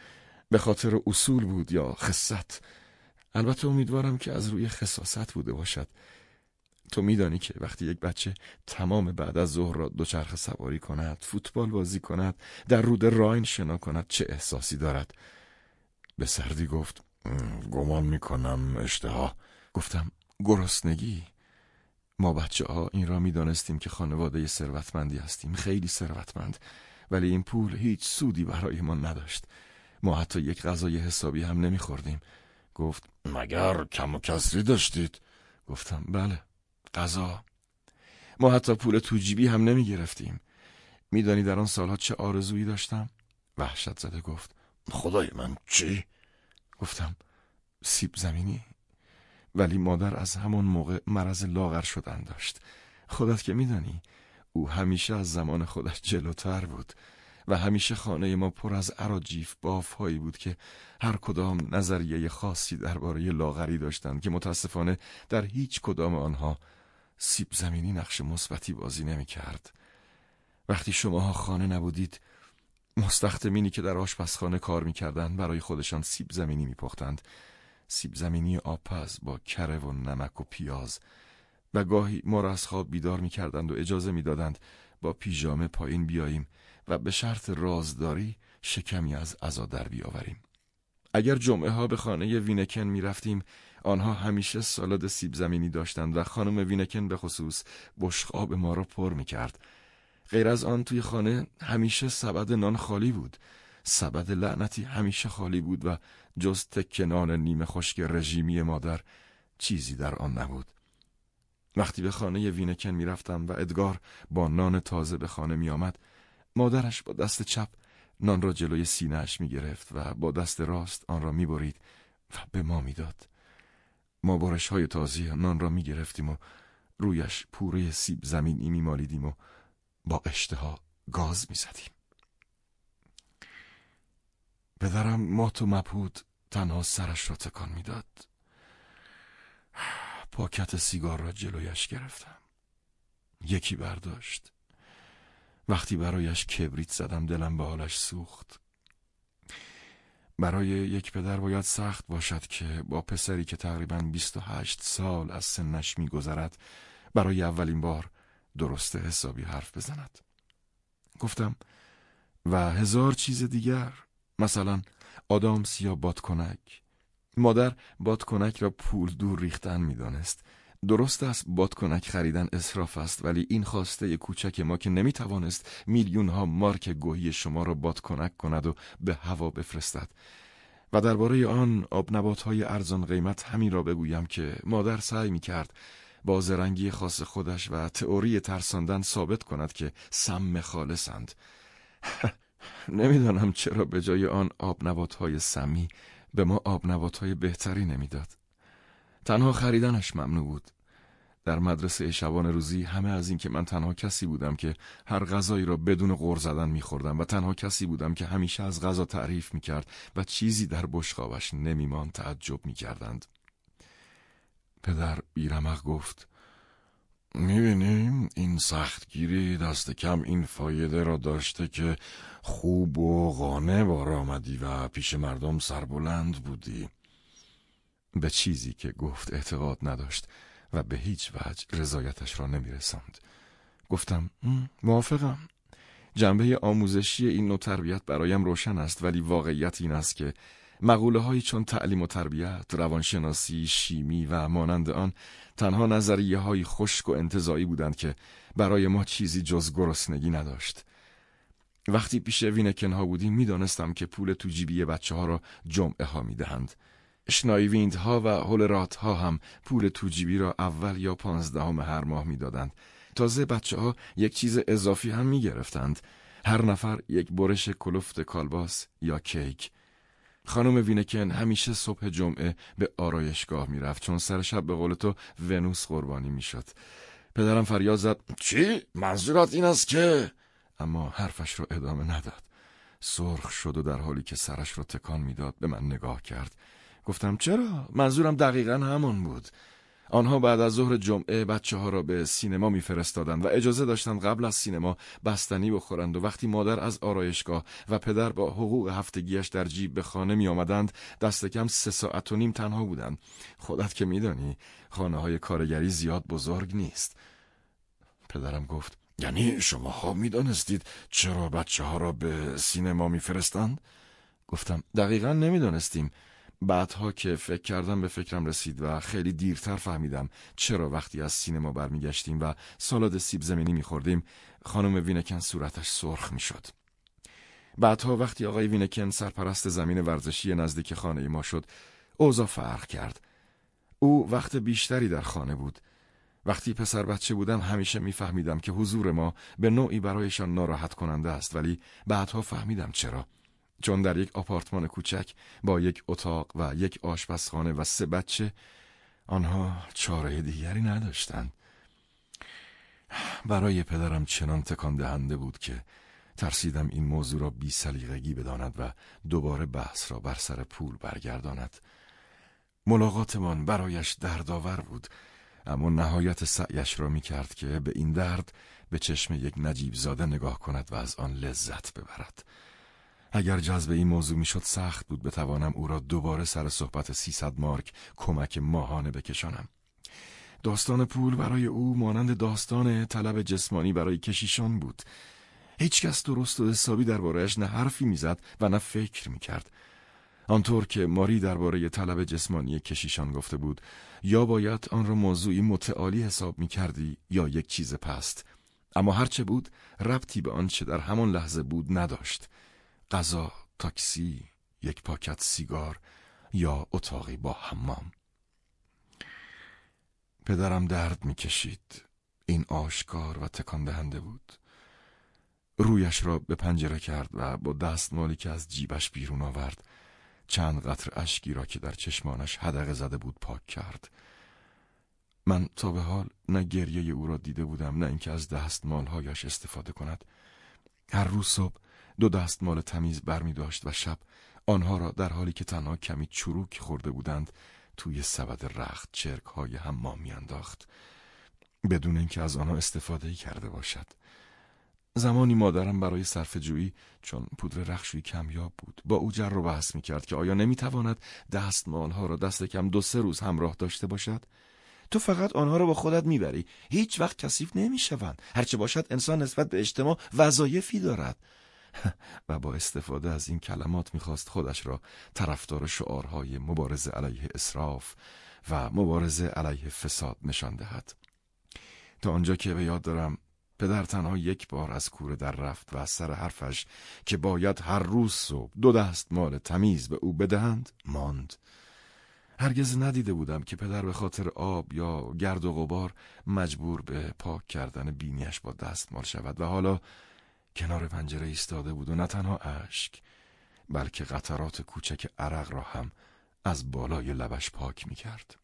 S2: به خاطر اصول بود یا خصت. البته امیدوارم که از روی خصاصت بوده باشد. تو میدانی که وقتی یک بچه تمام بعد از ظهر را دوچرخه سواری کند فوتبال بازی کند در رود راین شنا کند چه احساسی دارد؟ به سردی گفت گمان می‌کنم اشتها. گفتم گرسنگی؟ ما بچه ها این را می‌دانستیم که خانواده ثروتمندی هستیم خیلی ثروتمند ولی این پول هیچ سودی برای ما نداشت. ما حتی یک غذای حسابی هم نمیخوردیم. گفت مگر کم و کسری داشتید؟ گفتم بله. غذا. ما حتی پول توجیبی هم نمی گرفتیم میدانی در آن سالها چه آرزویی داشتم؟ وحشت زده گفت خدای من چی؟ گفتم سیب زمینی. ولی مادر از همان موقع مرض لاغر شدن داشت. خودت که میدانی او همیشه از زمان خودش جلوتر بود و همیشه خانه ما پر از عراجیف باف هایی بود که هر کدام نظریه خاصی درباره لاغری داشتند که متاسفانه در هیچ کدام آنها سیب زمینی نقش مثبتی بازی نمی کرد. وقتی شماها خانه نبودید مستخدمینی که در آشپزخانه کار می‌کردند برای خودشان سیب زمینی میپختند. سیب زمینی آپز با کره و نمک و پیاز. و گاهی ما را از خواب بیدار می‌کردند و اجازه می‌دادند با پیژامه پایین بیاییم و به شرط رازداری شکمی از عزا در بیاوریم. اگر جمعه ها به خانه وینکن می رفتیم آنها همیشه سالاد سیب زمینی داشتند و خانم وینکن به خصوص بشخاب ما را پر می کرد غیر از آن توی خانه همیشه سبد نان خالی بود. سبد لعنتی همیشه خالی بود و جز تک نان نیمه خشک رژیمی مادر چیزی در آن نبود. وقتی به خانه وینکن می رفتم و ادگار با نان تازه به خانه می آمد مادرش با دست چپ نان را جلوی سینهش می گرفت و با دست راست آن را می برید و به ما می داد. ما بارش های تازی نان را می گرفتیم و رویش پوره سیب زمینی می مالیدیم و با اشتها گاز می زدیم. پدرم مات و مبهود تنها سرش را تکان می‌داد. پاکت سیگار را جلویش گرفتم. یکی برداشت. وقتی برایش کبریت زدم دلم به حالش سوخت برای یک پدر باید سخت باشد که با پسری که تقریبا 28 سال از سنش میگذرد برای اولین بار درست حسابی حرف بزند. گفتم و هزار چیز دیگر؟ مثلا آدامس یا بادکنک. مادر بادکنک را پول دور ریختن می‌دانست. درست است بادکنک خریدن اصراف است ولی این خواسته کوچک ما که نمی‌توانست میلیون ها مارک گوهی شما را بادکنک کند و به هوا بفرستد. و درباره آن آب نبات های ارزان قیمت همین را بگویم که مادر سعی می کرد با زرنگی خاص خودش و تئوری ترساندن ثابت کند که سم خالصند نمی‌دانم چرا به جای آن آب های سمی به ما آب های بهتری نمی‌داد. تنها خریدنش ممنوع بود. در مدرسه شبان روزی همه از اینکه من تنها کسی بودم که هر غذایی را بدون غور زدن میخوردم و تنها کسی بودم که همیشه از غذا تعریف می‌کرد و چیزی در بشقابش نمیمان تعجب می‌کردند. پدر بیرمق گفت می‌بینیم این سختگیری دست کم این فایده را داشته که خوب و قانع بار آمدی و پیش مردم سربلند بودی. به چیزی که گفت اعتقاد نداشت و به هیچ وجه رضایتش را نمیرساند. گفتم موافقم. جنبه آموزشی این نوع تربیت برایم روشن است ولی واقعیت این است که مقوله هایی چون تعلیم و تربیت، روانشناسی، شیمی و مانند آن تنها نظریه های خشک و انتظایی بودند که برای ما چیزی جز گرسنگی نداشت. وقتی پیش وینکن ها بودیم می‌دانستم که پول تو جیبی بچه ها را جمعه ها می دهند. شنایویند ها و هولرات ها هم پول تو جیبی را اول یا پانزدهم هر ماه می‌دادند. تازه بچه ها یک چیز اضافی هم می گرفتند. هر نفر یک برش کلفت کالباس یا کیک خانم وینکن همیشه صبح جمعه به آرایشگاه می‌رفت چون سر شب به قول تو ونوس قربانی می‌شد پدرم فریاد زد چی منظورات این است که اما حرفش را ادامه نداد سرخ شد و در حالی که سرش را تکان می‌داد به من نگاه کرد گفتم چرا؟ منظورم دقیقا همان بود. آنها بعد از ظهر جمعه بچه ها را به سینما میفرستادند و اجازه داشتند قبل از سینما بستنی بخورند و وقتی مادر از آرایشگاه و پدر با حقوق هفتگیش در جیب به خانه می آمدند دست کم سه ساعت و نیم تنها بودند. خودت که میدانی خانه های کارگری زیاد بزرگ نیست. پدرم گفت یعنی شما ها می دانستید چرا بچه ها را به سینما میفرستند؟ گفتم دقیقا نمی‌دانستیم. بعدها که فکر کردم به فکرم رسید و خیلی دیرتر فهمیدم چرا وقتی از سینما برمیگشتیم و سالاد سیب زمینی میخوردیم خانم وینکن صورتش سرخ می‌شد. بعدها وقتی آقای وینکن سرپرست زمین ورزشی نزدیک خانه ما شد اوضاع فرق کرد. او وقت بیشتری در خانه بود. وقتی پسر بچه بودم همیشه میفهمیدم که حضور ما به نوعی برایشان ناراحت کننده است ولی بعدها فهمیدم چرا. چون در یک آپارتمان کوچک با یک اتاق و یک آشپزخانه و سه بچه آنها چاره دیگری نداشتند. برای پدرم چنان تکان دهنده بود که ترسیدم این موضوع را بی سلیقگی بداند و دوباره بحث را بر سر پول برگرداند. ملاقاتمان برایش دردآور بود اما نهایت سعیش را می کرد که به این درد به چشم یک نجیب زاده نگاه کند و از آن لذت ببرد. اگر جذب این موضوع می‌شد سخت بود بتوانم او را دوباره سر صحبت 300 مارک کمک ماهانه بکشانم. داستان پول برای او مانند داستان طلب جسمانی برای کشیشان بود. هیچکس درست و حسابی دربارهش نه حرفی می‌زد و نه فکر می‌کرد. آنطور که ماری درباره طلب جسمانی کشیشان گفته بود یا باید آن را موضوعی متعالی حساب می‌کردی یا یک چیز پست. اما هرچه بود ربطی به آنچه در همان لحظه بود نداشت. غذا، تاکسی، یک پاکت سیگار یا اتاقی با حمام. پدرم درد می‌کشید. این آشکار و تکان دهنده بود. رویش را به پنجره کرد و با دستمالی که از جیبش بیرون آورد. چند قطر اشکی را که در چشمانش هدقه زده بود پاک کرد. من تا به حال نه گریه او را دیده بودم نه اینکه از دستمالهایش استفاده کند. هر روز صبح دو دستمال تمیز برمی داشت و شب آنها را در حالی که تنها کمی چروک خورده بودند توی سبد رخت چرک های حمام میانداخت. بدون اینکه از آنها استفاده کرده باشد. زمانی مادرم برای صرف جویی چون پودر رخشویی کمیاب بود با او جر و بحث می کرد که آیا نمی‌تواند دستمال ها را دست کم دو سه روز همراه داشته باشد؟ تو فقط آنها را با خودت می‌بری. هیچ وقت کثیف نمی‌شوند. هرچه باشد انسان نسبت به اجتماع وظایفی دارد. و با استفاده از این کلمات می‌خواست خودش را طرفدار شعارهای مبارزه علیه اصراف و مبارزه علیه فساد نشان دهد. تا آنجا که به یاد دارم پدر تنها یک بار از کوره در رفت و از سر حرفش که باید هر روز صبح دو دست مال تمیز به او بدهند ماند. هرگز ندیده بودم که پدر به خاطر آب یا گرد و غبار مجبور به پاک کردن بینیش با دستمال شود و حالا کنار پنجره ایستاده بود و نه تنها اشک بلکه قطرات کوچک عرق را هم از بالای لبش پاک می کرد.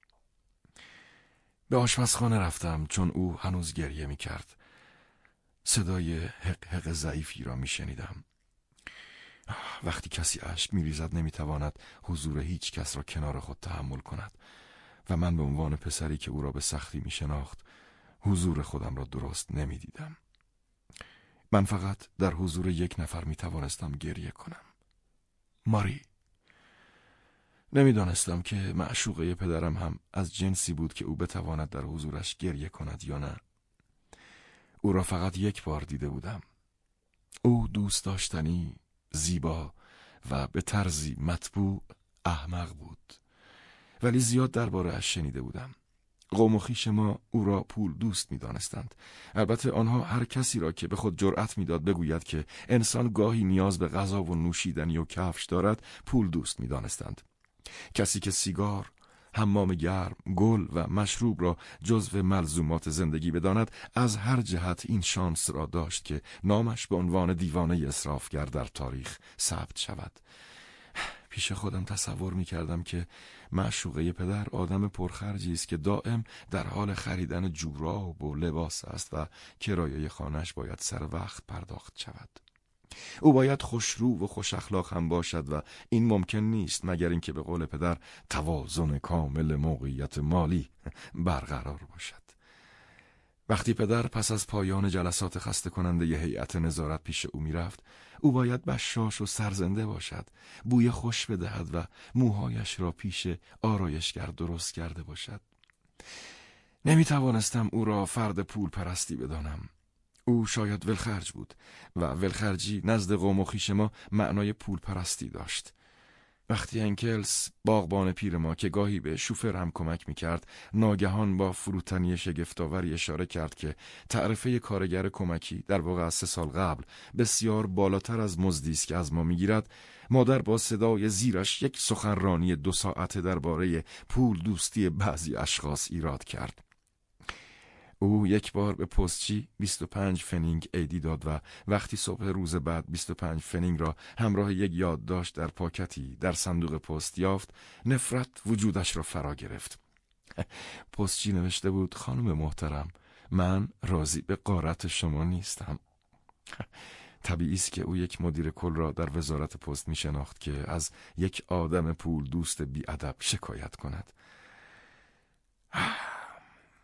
S2: به آشپزخانه رفتم چون او هنوز گریه می کرد. صدای حق حق ضعیفی را می شنیدم. وقتی کسی اشک می ریزد نمی تواند حضور هیچ کس را کنار خود تحمل کند و من به عنوان پسری که او را به سختی می شناخت حضور خودم را درست نمی دیدم. من فقط در حضور یک نفر می توانستم گریه کنم. ماری. نمی‌دانستم که معشوقه پدرم هم از جنسی بود که او بتواند در حضورش گریه کند یا نه. او را فقط یک بار دیده بودم. او دوست داشتنی زیبا و به طرزی مطبوع احمق بود. ولی زیاد درباره اش شنیده بودم. قوم و خیش ما او را پول دوست می دانستند. البته آنها هر کسی را که به خود جرأت می‌داد بگوید که انسان گاهی نیاز به غذا و نوشیدنی و کفش دارد پول دوست می دانستند. کسی که سیگار، حمام گرم، گل و مشروب را جزو ملزومات زندگی بداند از هر جهت این شانس را داشت که نامش به عنوان دیوانه اصرافگر در تاریخ ثبت شود پیش خودم تصور می کردم که معشوقه پدر آدم پرخرجی است که دائم در حال خریدن جوراب و لباس است و کرایه خانش باید سر وقت پرداخت شود. او باید خوشرو و خوش اخلاق هم باشد و این ممکن نیست مگر اینکه به قول پدر توازن کامل موقعیت مالی برقرار باشد. وقتی پدر پس از پایان جلسات خسته کننده ی هیئت نظارت پیش او می‌رفت او باید بشاش و سرزنده باشد بوی خوش بدهد و موهایش را پیش آرایشگر درست کرده باشد. نمی توانستم او را فرد پول پرستی بدانم. او شاید ولخرج بود و ولخرجی نزد قوم و خیش ما معنای پول پرستی داشت. وقتی انکلس باغبان پیر ما که گاهی به شوفر هم کمک می‌کرد ناگهان با فروتنی شگفتآوری اشاره کرد که تعرفه کارگر کمکی در واقع از سه سال قبل بسیار بالاتر از مزدی است که از ما می‌گیرد مادر با صدای زیرش یک سخنرانی دو ساعته درباره پول دوستی بعضی اشخاص ایراد کرد. او یک بار به پستچی 25 فنینگ ایدی داد و وقتی صبح روز بعد 25 فنینگ را همراه یک یادداشت در پاکتی در صندوق پست یافت نفرت وجودش را فرا گرفت. پستچی نوشته بود خانم محترم من راضی به قارت شما نیستم. طبیعی است که او یک مدیر کل را در وزارت پست می شناخت که از یک آدم پول دوست بیادب شکایت کند.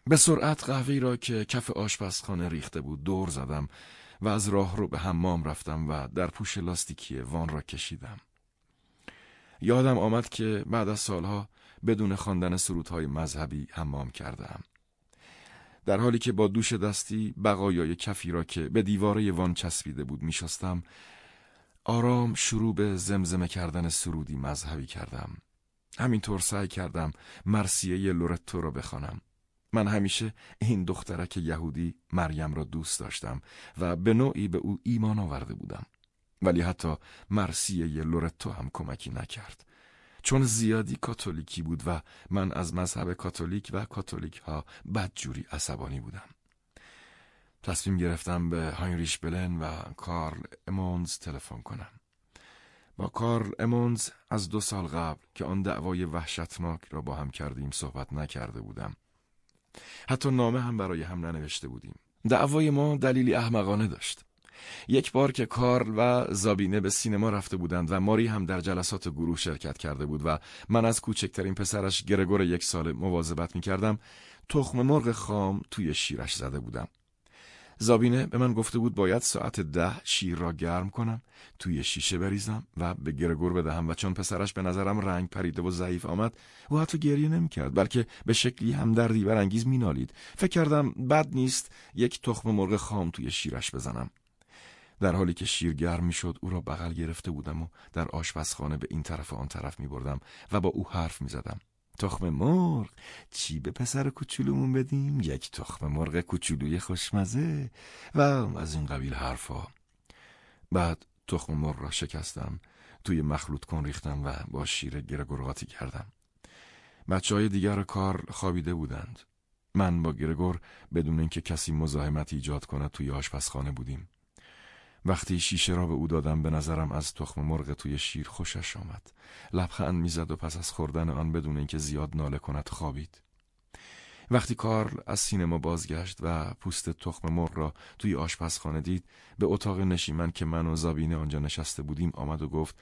S2: به سرعت قهوه‌ای را که کف آشپزخانه ریخته بود دور زدم و از راه رو به حمام رفتم و در پوش لاستیکی وان را کشیدم. یادم آمد که بعد از سالها بدون خواندن سرودهای مذهبی حمام کردم. در حالی که با دوش دستی بقایای کفی را که به دیواره وان چسبیده بود میشستم آرام شروع به زمزمه کردن سرودی مذهبی کردم. همینطور سعی کردم مرسیه لورتو را بخوانم. من همیشه این دخترک یهودی مریم را دوست داشتم و به نوعی به او ایمان آورده بودم. ولی حتی مرسیه لورتو هم کمکی نکرد. چون زیادی کاتولیکی بود و من از مذهب کاتولیک و کاتولیک ها بدجوری عصبانی بودم. تصمیم گرفتم به هاینریش بلن و کارل امونز تلفن کنم. با کارل امونز از دو سال قبل که آن دعوای وحشتناک را با هم کردیم صحبت نکرده بودم. حتی نامه هم برای هم ننوشته بودیم. دعوای ما دلیلی احمقانه داشت. یک بار که کارل و زابینه به سینما رفته بودند و ماری هم در جلسات گروه شرکت کرده بود و من از کوچکترین پسرش گرگور یک سال مواظبت می کردم تخم مرغ خام توی شیرش زده بودم. زابینه به من گفته بود باید ساعت ده شیر را گرم کنم توی شیشه بریزم و به گرگور بدهم و چون پسرش به نظرم رنگ پریده و ضعیف آمد او حتی گریه نمی‌کرد بلکه به شکلی همدردی و رنگیز مینالید فکر کردم بد نیست یک تخم مرغ خام توی شیرش بزنم در حالی که شیر گرم می‌شد او را بغل گرفته بودم و در آشپزخانه به این طرف و آن طرف می بردم و با او حرف می زدم. تخم مرغ. چی به پسر کوچولومون بدیم؟ یک تخم مرغ کوچولوی خوشمزه. و از این قبیل حرفا. بعد تخم مرغ را شکستم توی مخلوط کن ریختم و با شیر گرگرغاتی کردم. بچه های دیگر کار خوابیده بودند. من با گرگور بدون اینکه کسی مزاحمت ایجاد کند توی آشپزخانه بودیم. وقتی شیشه را به او دادم به نظرم از تخم مرغ توی شیر خوشش آمد. لبخند می‌زد و پس از خوردن آن بدون اینکه زیاد ناله کند خوابید. وقتی کارل از سینما بازگشت و پوست تخم مرغ را توی آشپزخانه دید به اتاق نشیمن که من و زابینه آنجا نشسته بودیم آمد و گفت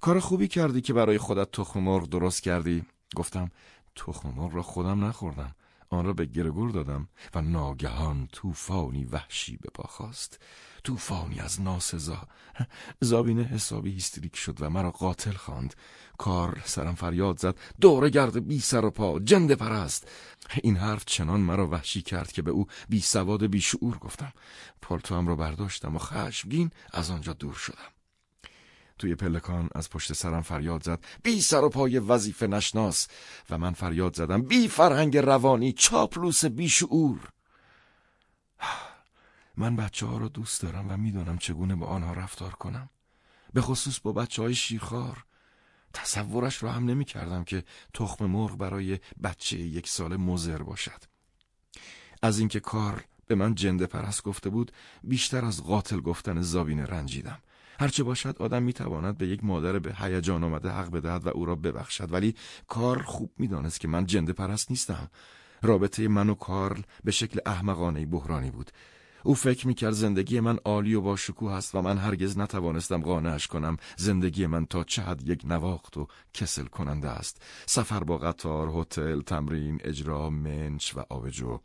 S2: کار خوبی کردی که برای خودت تخم مرغ درست کردی گفتم تخم مرغ را خودم نخوردم آن را به گرگور دادم و ناگهان طوفانی وحشی به پا خواست طوفانی از ناسزا زابینه حسابی هیستریک شد و مرا قاتل خواند. کار سرم فریاد زد. دوره گرد بی سر و پا. جنده پرست. این حرف چنان مرا وحشی کرد که به او بی سواد بی شعور گفتم. پالتوام را برداشتم و خشمگین از آنجا دور شدم. توی پلکان از پشت سرم فریاد زد. بی سر و پای وظیفه نشناس. و من فریاد زدم. بی فرهنگ روانی چاپلوس بی شعور. من بچه ها را دوست دارم و می‌دانم چگونه با آنها رفتار کنم. به خصوص با بچه های تصورش را هم نمی کردم که تخم مرغ برای بچه یک سال مزر باشد. از اینکه کار به من جنده پرست گفته بود بیشتر از قاتل گفتن زابینه رنجیدم. هرچه باشد آدم می‌تواند به یک مادر به هیجان آمده حق بدهد و او را ببخشد. ولی کار خوب می‌دانست که من جنده پرست نیستم. رابطه من و کارل به شکل احمقانه بحرانی بود. او فکر می‌کرد زندگی من عالی و با شکوه است و من هرگز نتوانستم قانعش کنم. زندگی من تا چه حد یک نواخت و کسل کننده است. سفر با قطار، هتل، تمرین، اجرا، منچ و آبجو.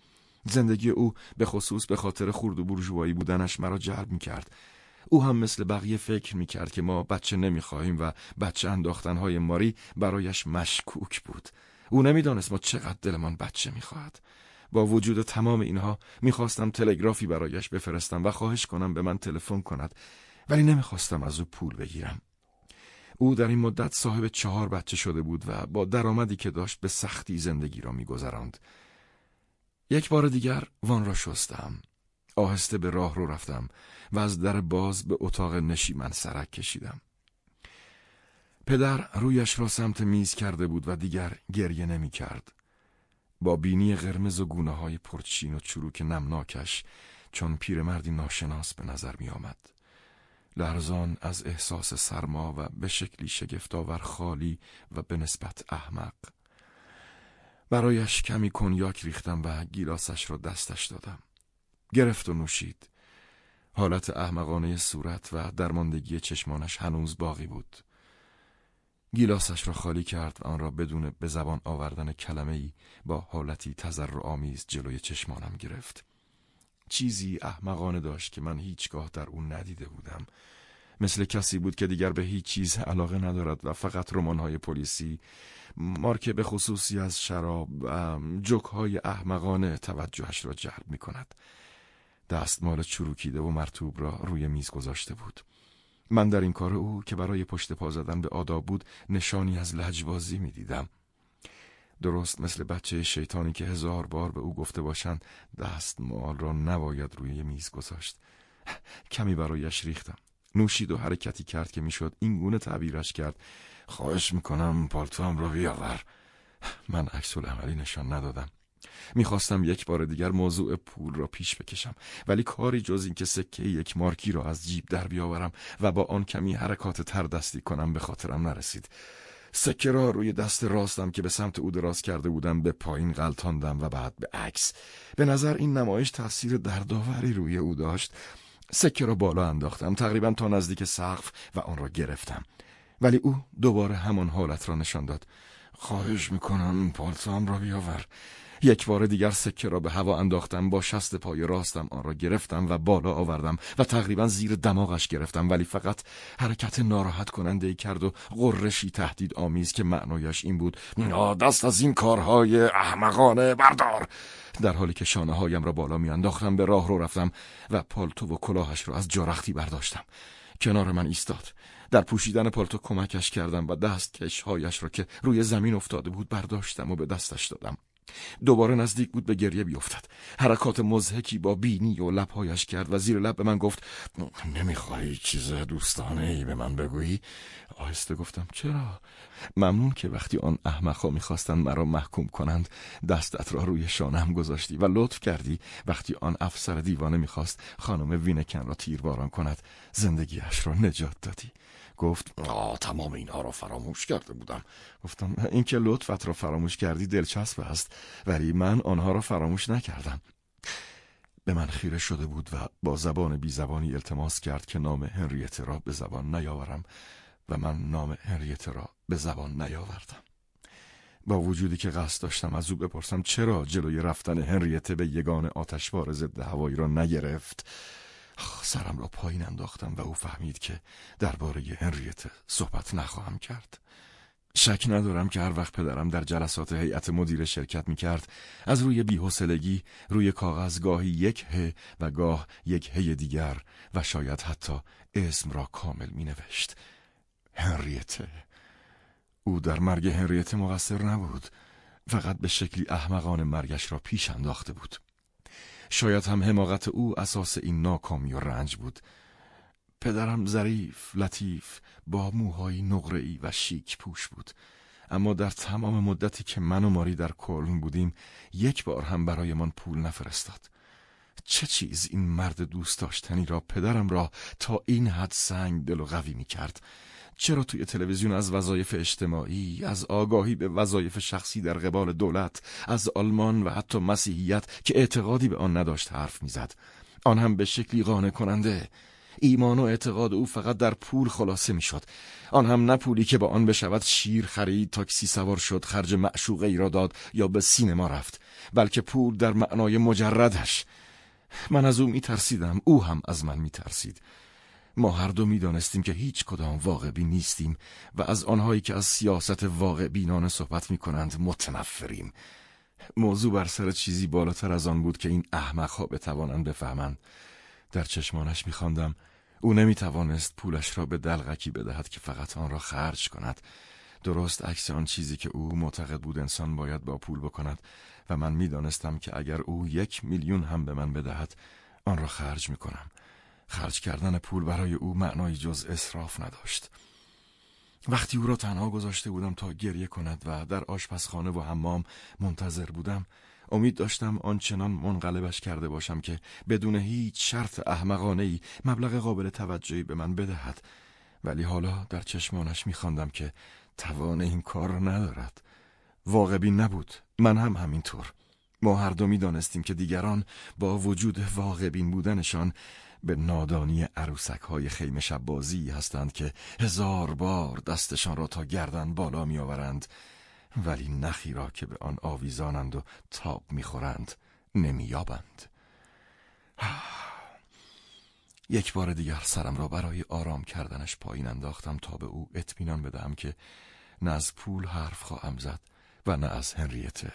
S2: زندگی او به خصوص به خاطر خورد و برجوایی بودنش مرا جلب می‌کرد. او هم مثل بقیه فکر می‌کرد که ما بچه نمی‌خواهیم و بچه انداختنهای ماری برایش مشکوک بود. او نمی‌دانست ما چقدر دلمان بچه می‌خواهد. با وجود تمام اینها می‌خواستم تلگرافی برایش بفرستم و خواهش کنم به من تلفن کند ولی نمی‌خواستم از او پول بگیرم. او در این مدت صاحب چهار بچه شده بود و با درآمدی که داشت به سختی زندگی را میگذراند. یک بار دیگر وان را شستم. آهسته به راه رو رفتم و از در باز به اتاق نشیمن سرک کشیدم. پدر رویش را سمت میز کرده بود و دیگر گریه نمی کرد. با بینی قرمز و گونه های پرچین و چروک نمناکش چون پیرمردی ناشناس به نظر می آمد. لرزان از احساس سرما و به شکلی شگفتآور خالی و به نسبت احمق. برایش کمی کنیاک ریختم و گیلاسش را دستش دادم. گرفت و نوشید. حالت احمقانه صورت و درماندگی چشمانش هنوز باقی بود. گیلاسش را خالی کرد و آن را بدون به زبان آوردن کلمه ای با حالتی تذر آمیز جلوی چشمانم گرفت. چیزی احمقانه داشت که من هیچگاه در او ندیده بودم. مثل کسی بود که دیگر به هیچ چیز علاقه ندارد و فقط رمان‌های پلیسی مارکه به خصوصی از شراب و جوکهای احمقانه توجهش را جلب می کند دستمال چروکیده و مرتوب را روی میز گذاشته بود. من در این کار او که برای پشت پا زدن به آداب بود نشانی از لجبازی می دیدم. درست مثل بچه شیطانی که هزار بار به او گفته باشند دستمال را نباید روی میز گذاشت. کمی برایش ریختم. نوشید و حرکتی کرد که می‌شد این گونه تعبیرش کرد. خواهش می‌کنم پالتوام را بیاور. من عکس عملی نشان ندادم. می‌خواستم یک بار دیگر موضوع پول را پیش بکشم ولی کاری جز اینکه سکه یک مارکی را از جیب در بیاورم و با آن کمی حرکات تر دستی کنم به خاطرم نرسید. سکه را روی دست راستم که به سمت او دراز کرده بودم به پایین غلطاندم و بعد به عکس. به نظر این نمایش تاثیر دردآوری روی او داشت. سکه را بالا انداختم تقریبا تا نزدیک سقف و آن را گرفتم. ولی او دوباره همان حالت را نشان داد. خواهش می‌کنم پالتوام را بیاور. یک بار دیگر سکه را به هوا انداختم با شست پای راستم آن را گرفتم و بالا آوردم و تقریبا زیر دماغش گرفتم ولی فقط حرکت ناراحت کننده ای کرد و قرشی تهدید آمیز که معنایش این بود دست از این کارهای احمقانه بردار! در حالی که شانه هایم را بالا می انداختم به راه رو رفتم و پالتو و کلاهش را از جارختی برداشتم. کنار من ایستاد. در پوشیدن پالتو کمکش کردم و دست کشهایش را که روی زمین افتاده بود برداشتم و به دستش دادم. دوباره نزدیک بود به گریه بیفتد حرکات مزهکی با بینی و لبهایش کرد و زیر لب به من گفت نمیخوایی چیز دوستانه ای به من بگویی؟ آهسته گفتم چرا؟ ممنون که وقتی آن احمقها می‌خواستند مرا محکوم کنند دستت را روی شانم گذاشتی و لطف کردی وقتی آن افسر دیوانه می‌خواست خانم وینکن را تیرباران کند زندگیش را نجات دادی. گفت آه تمام اینها را فراموش کرده بودم. گفتم اینکه لطفت را فراموش کردی دلچسب است ولی من آنها را فراموش نکردم. به من خیره شده بود و با زبان بی زبانی التماس کرد که نام هنریت را به زبان نیاورم و من نام هنریت را به زبان نیاوردم. با وجودی که قصد داشتم از او بپرسم چرا جلوی رفتن هنریته به یگان آتشبار ضد هوایی را نگرفت؟ سرم را پایین انداختم و او فهمید که درباره هنریت صحبت نخواهم کرد. شک ندارم که هر وقت پدرم در جلسات هیئت مدیر شرکت می کرد از روی بیحسلگی روی کاغذ گاهی یک ه و گاه یک هی دیگر و شاید حتی اسم را کامل می نوشت هنریته او در مرگ هنریته مقصر نبود فقط به شکلی احمقان مرگش را پیش انداخته بود. شاید هم حماقت او اساس این ناکامی و رنج بود. پدرم ظریف، لطیف، با موهای نقره‌ای و شیک پوش بود. اما در تمام مدتی که من و ماری در کلون بودیم یک بار هم برایمان پول نفرستاد. چه چیز این مرد دوست داشتنی را پدرم را تا این حد سنگ دل و قوی می کرد چرا توی تلویزیون از وظایف اجتماعی از آگاهی به وظایف شخصی در قبال دولت از آلمان و حتی مسیحیت که اعتقادی به آن نداشت حرف می‌زد؟ آن هم به شکلی قانع کننده ایمان و اعتقاد او فقط در پول خلاصه می‌شد. آن هم نه پولی که با آن بشود شیر خرید تاکسی سوار شد خرج معشوقه ای را داد یا به سینما رفت بلکه پول در معنای مجردش. من از او میترسیدم او هم از من میترسید. ما هر دو می‌دانستیم که هیچ کدام واقع بین نیستیم و از آنهایی که از سیاست واقع بینانه صحبت می کنند متنفریم. موضوع بر سر چیزی بالاتر از آن بود که این احمقها بتوانند بفهمند. در چشمانش میخواندم. او نمی‌توانست پولش را به دلغکی بدهد که فقط آن را خرج کند. درست عکس آن چیزی که او معتقد بود انسان باید با پول بکند و من می‌دانستم که اگر او یک میلیون هم به من بدهد آن را خرج می‌کنم. خرج کردن پول برای او معنای جز اصراف نداشت. وقتی او را تنها گذاشته بودم تا گریه کند و در آشپزخانه و حمام منتظر بودم امید داشتم آنچنان منقلبش کرده باشم که بدون هیچ شرط احمقانه ای مبلغ قابل توجهی به من بدهد. ولی حالا در چشمانش میخواندم که توان این کار ندارد. واقعی نبود. من هم همینطور. ما هر دو می‌دانستیم که دیگران با وجود واقع بین بودنشان به نادانی عروسک های خیمه شب بازی هستند که هزار بار دستشان را تا گردن بالا می آورند ولی نخی را که به آن آویزانند و تاب می‌خورند نمییابند. یک بار دیگر سرم را برای آرام کردنش پایین انداختم تا به او اطمینان بدهم که نه از پول حرف خواهم زد و نه از هنریته.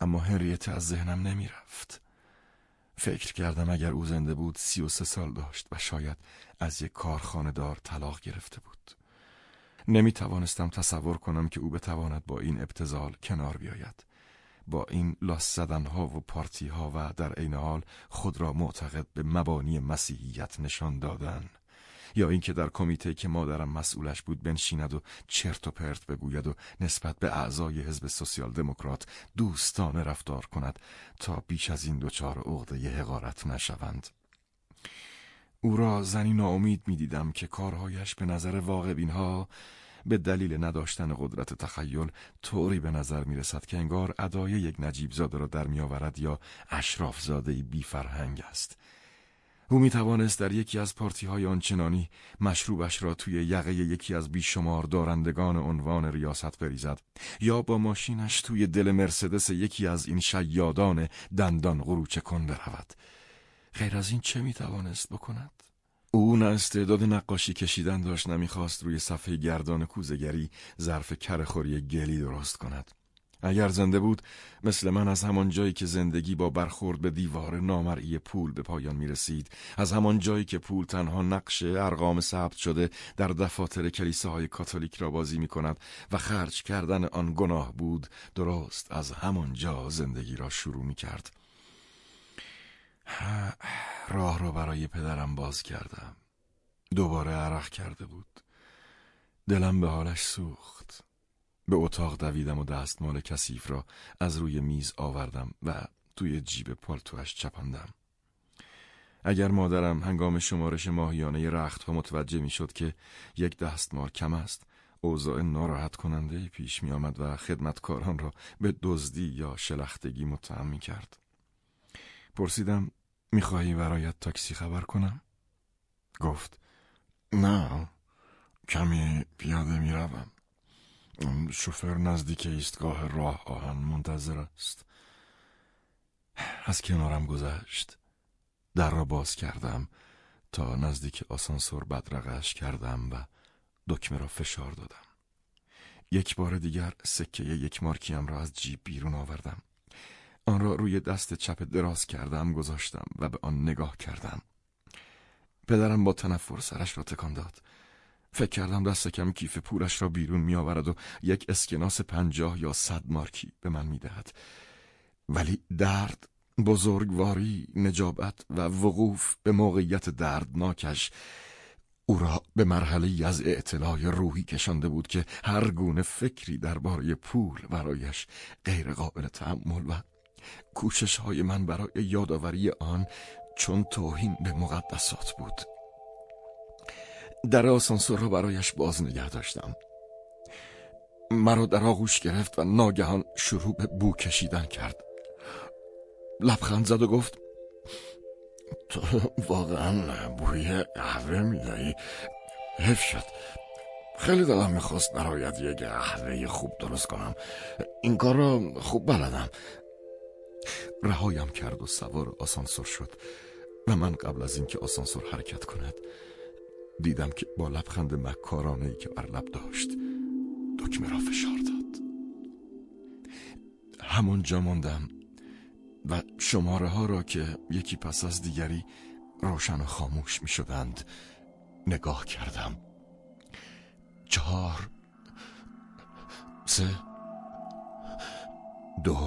S2: اما هنریته از ذهنم نمی‌رفت. فکر کردم اگر او زنده بود سی و سه سال داشت و شاید از یک کارخانه دار طلاق گرفته بود. نمی توانستم تصور کنم که او بتواند با این ابتزال کنار بیاید. با این لاس زدنها و پارتی ها و در عین حال خود را معتقد به مبانی مسیحیت نشان دادن. یا اینکه در کمیته که مادرم مسئولش بود بنشیند و چرت و پرت بگوید و نسبت به اعضای حزب سوسیال دموکرات دوستانه رفتار کند تا بیش از این دچار عقده حقارت نشوند. او را زنی ناامید می‌دیدم که کارهایش به نظر واقع ها به دلیل نداشتن قدرت تخیل طوری به نظر می رسد که انگار ادای یک نجیب زاده را در می یا اشراف زاده بی فرهنگ است. او می توانست در یکی از پارتی های آنچنانی مشروبش را توی یقه یکی از بیشمار دارندگان عنوان ریاست بریزد یا با ماشینش توی دل مرسدس یکی از این شیادان دندان غروچه کن برود غیر از این چه می توانست بکند؟ او نه استعداد نقاشی کشیدن داشت نمی‌خواست روی صفحه گردان کوزگری ظرف کرخوری گلی درست کند اگر زنده بود مثل من از همان جایی که زندگی با برخورد به دیوار نامرئی پول به پایان می رسید از همان جایی که پول تنها نقش ارقام ثبت شده در دفاتر کلیساهای کاتولیک را بازی می کند و خرج کردن آن گناه بود درست از همان جا زندگی را شروع می کرد راه را برای پدرم باز کردم. دوباره عرق کرده بود. دلم به حالش سوخت. به اتاق دویدم و دستمال کثیف را از روی میز آوردم و توی جیب پالتوش چپاندم. اگر مادرم هنگام شمارش ماهیانه رخت ها متوجه می شد که یک دستمال کم است اوضاع ناراحت کننده پیش می آمد و خدمتکاران را به دزدی یا شلختگی متهم می کرد پرسیدم می‌خواهی برایت تاکسی خبر کنم؟ گفت نه کمی پیاده می‌روم. شوفر نزدیک ایستگاه راه آهن منتظر است. از کنارم گذشت. در را باز کردم تا نزدیک آسانسور بدرقش کردم و دکمه را فشار دادم. یک بار دیگر سکه یک مارکیم را از جیب بیرون آوردم. آن را روی دست چپ دراز کردم گذاشتم و به آن نگاه کردم. پدرم با تنفر سرش را تکان داد. فکر کردم دست کم کیف پولش را بیرون می آورد و یک اسکناس پنجاه یا صد مارکی به من می دهد. ولی درد بزرگواری نجابت و وقوف به موقعیت دردناکش او را به مرحله از اعتلاع روحی کشانده بود که هر گونه فکری درباره پول برایش غیر قابل تحمل و کوشش های من برای یادآوری آن چون توهین به مقدسات بود در آسانسور را برایش باز نگه داشتم. مرا در آغوش گرفت و ناگهان شروع به بو کشیدن کرد. لبخند زد و گفت تو واقعا بوی قهوه می‌دهی حف شد خیلی دلم می‌خواست برایت یک قهوه خوب درست کنم. این کار را خوب بلدم. رهایم کرد و سوار آسانسور شد و من قبل از اینکه آسانسور حرکت کند دیدم که با لبخند مکارانه که بر لب داشت دکمه را فشار داد. همونجا ماندم و شماره ها را که یکی پس از دیگری روشن و خاموش می شدند نگاه کردم. چهار سه دو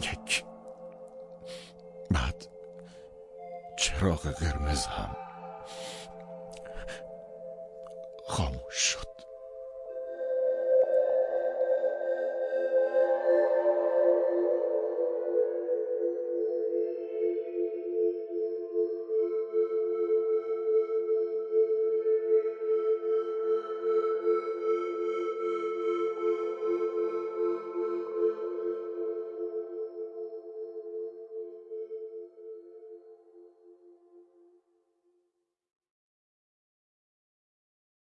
S2: یک. بعد چراغ قرمز هم خاموش شد.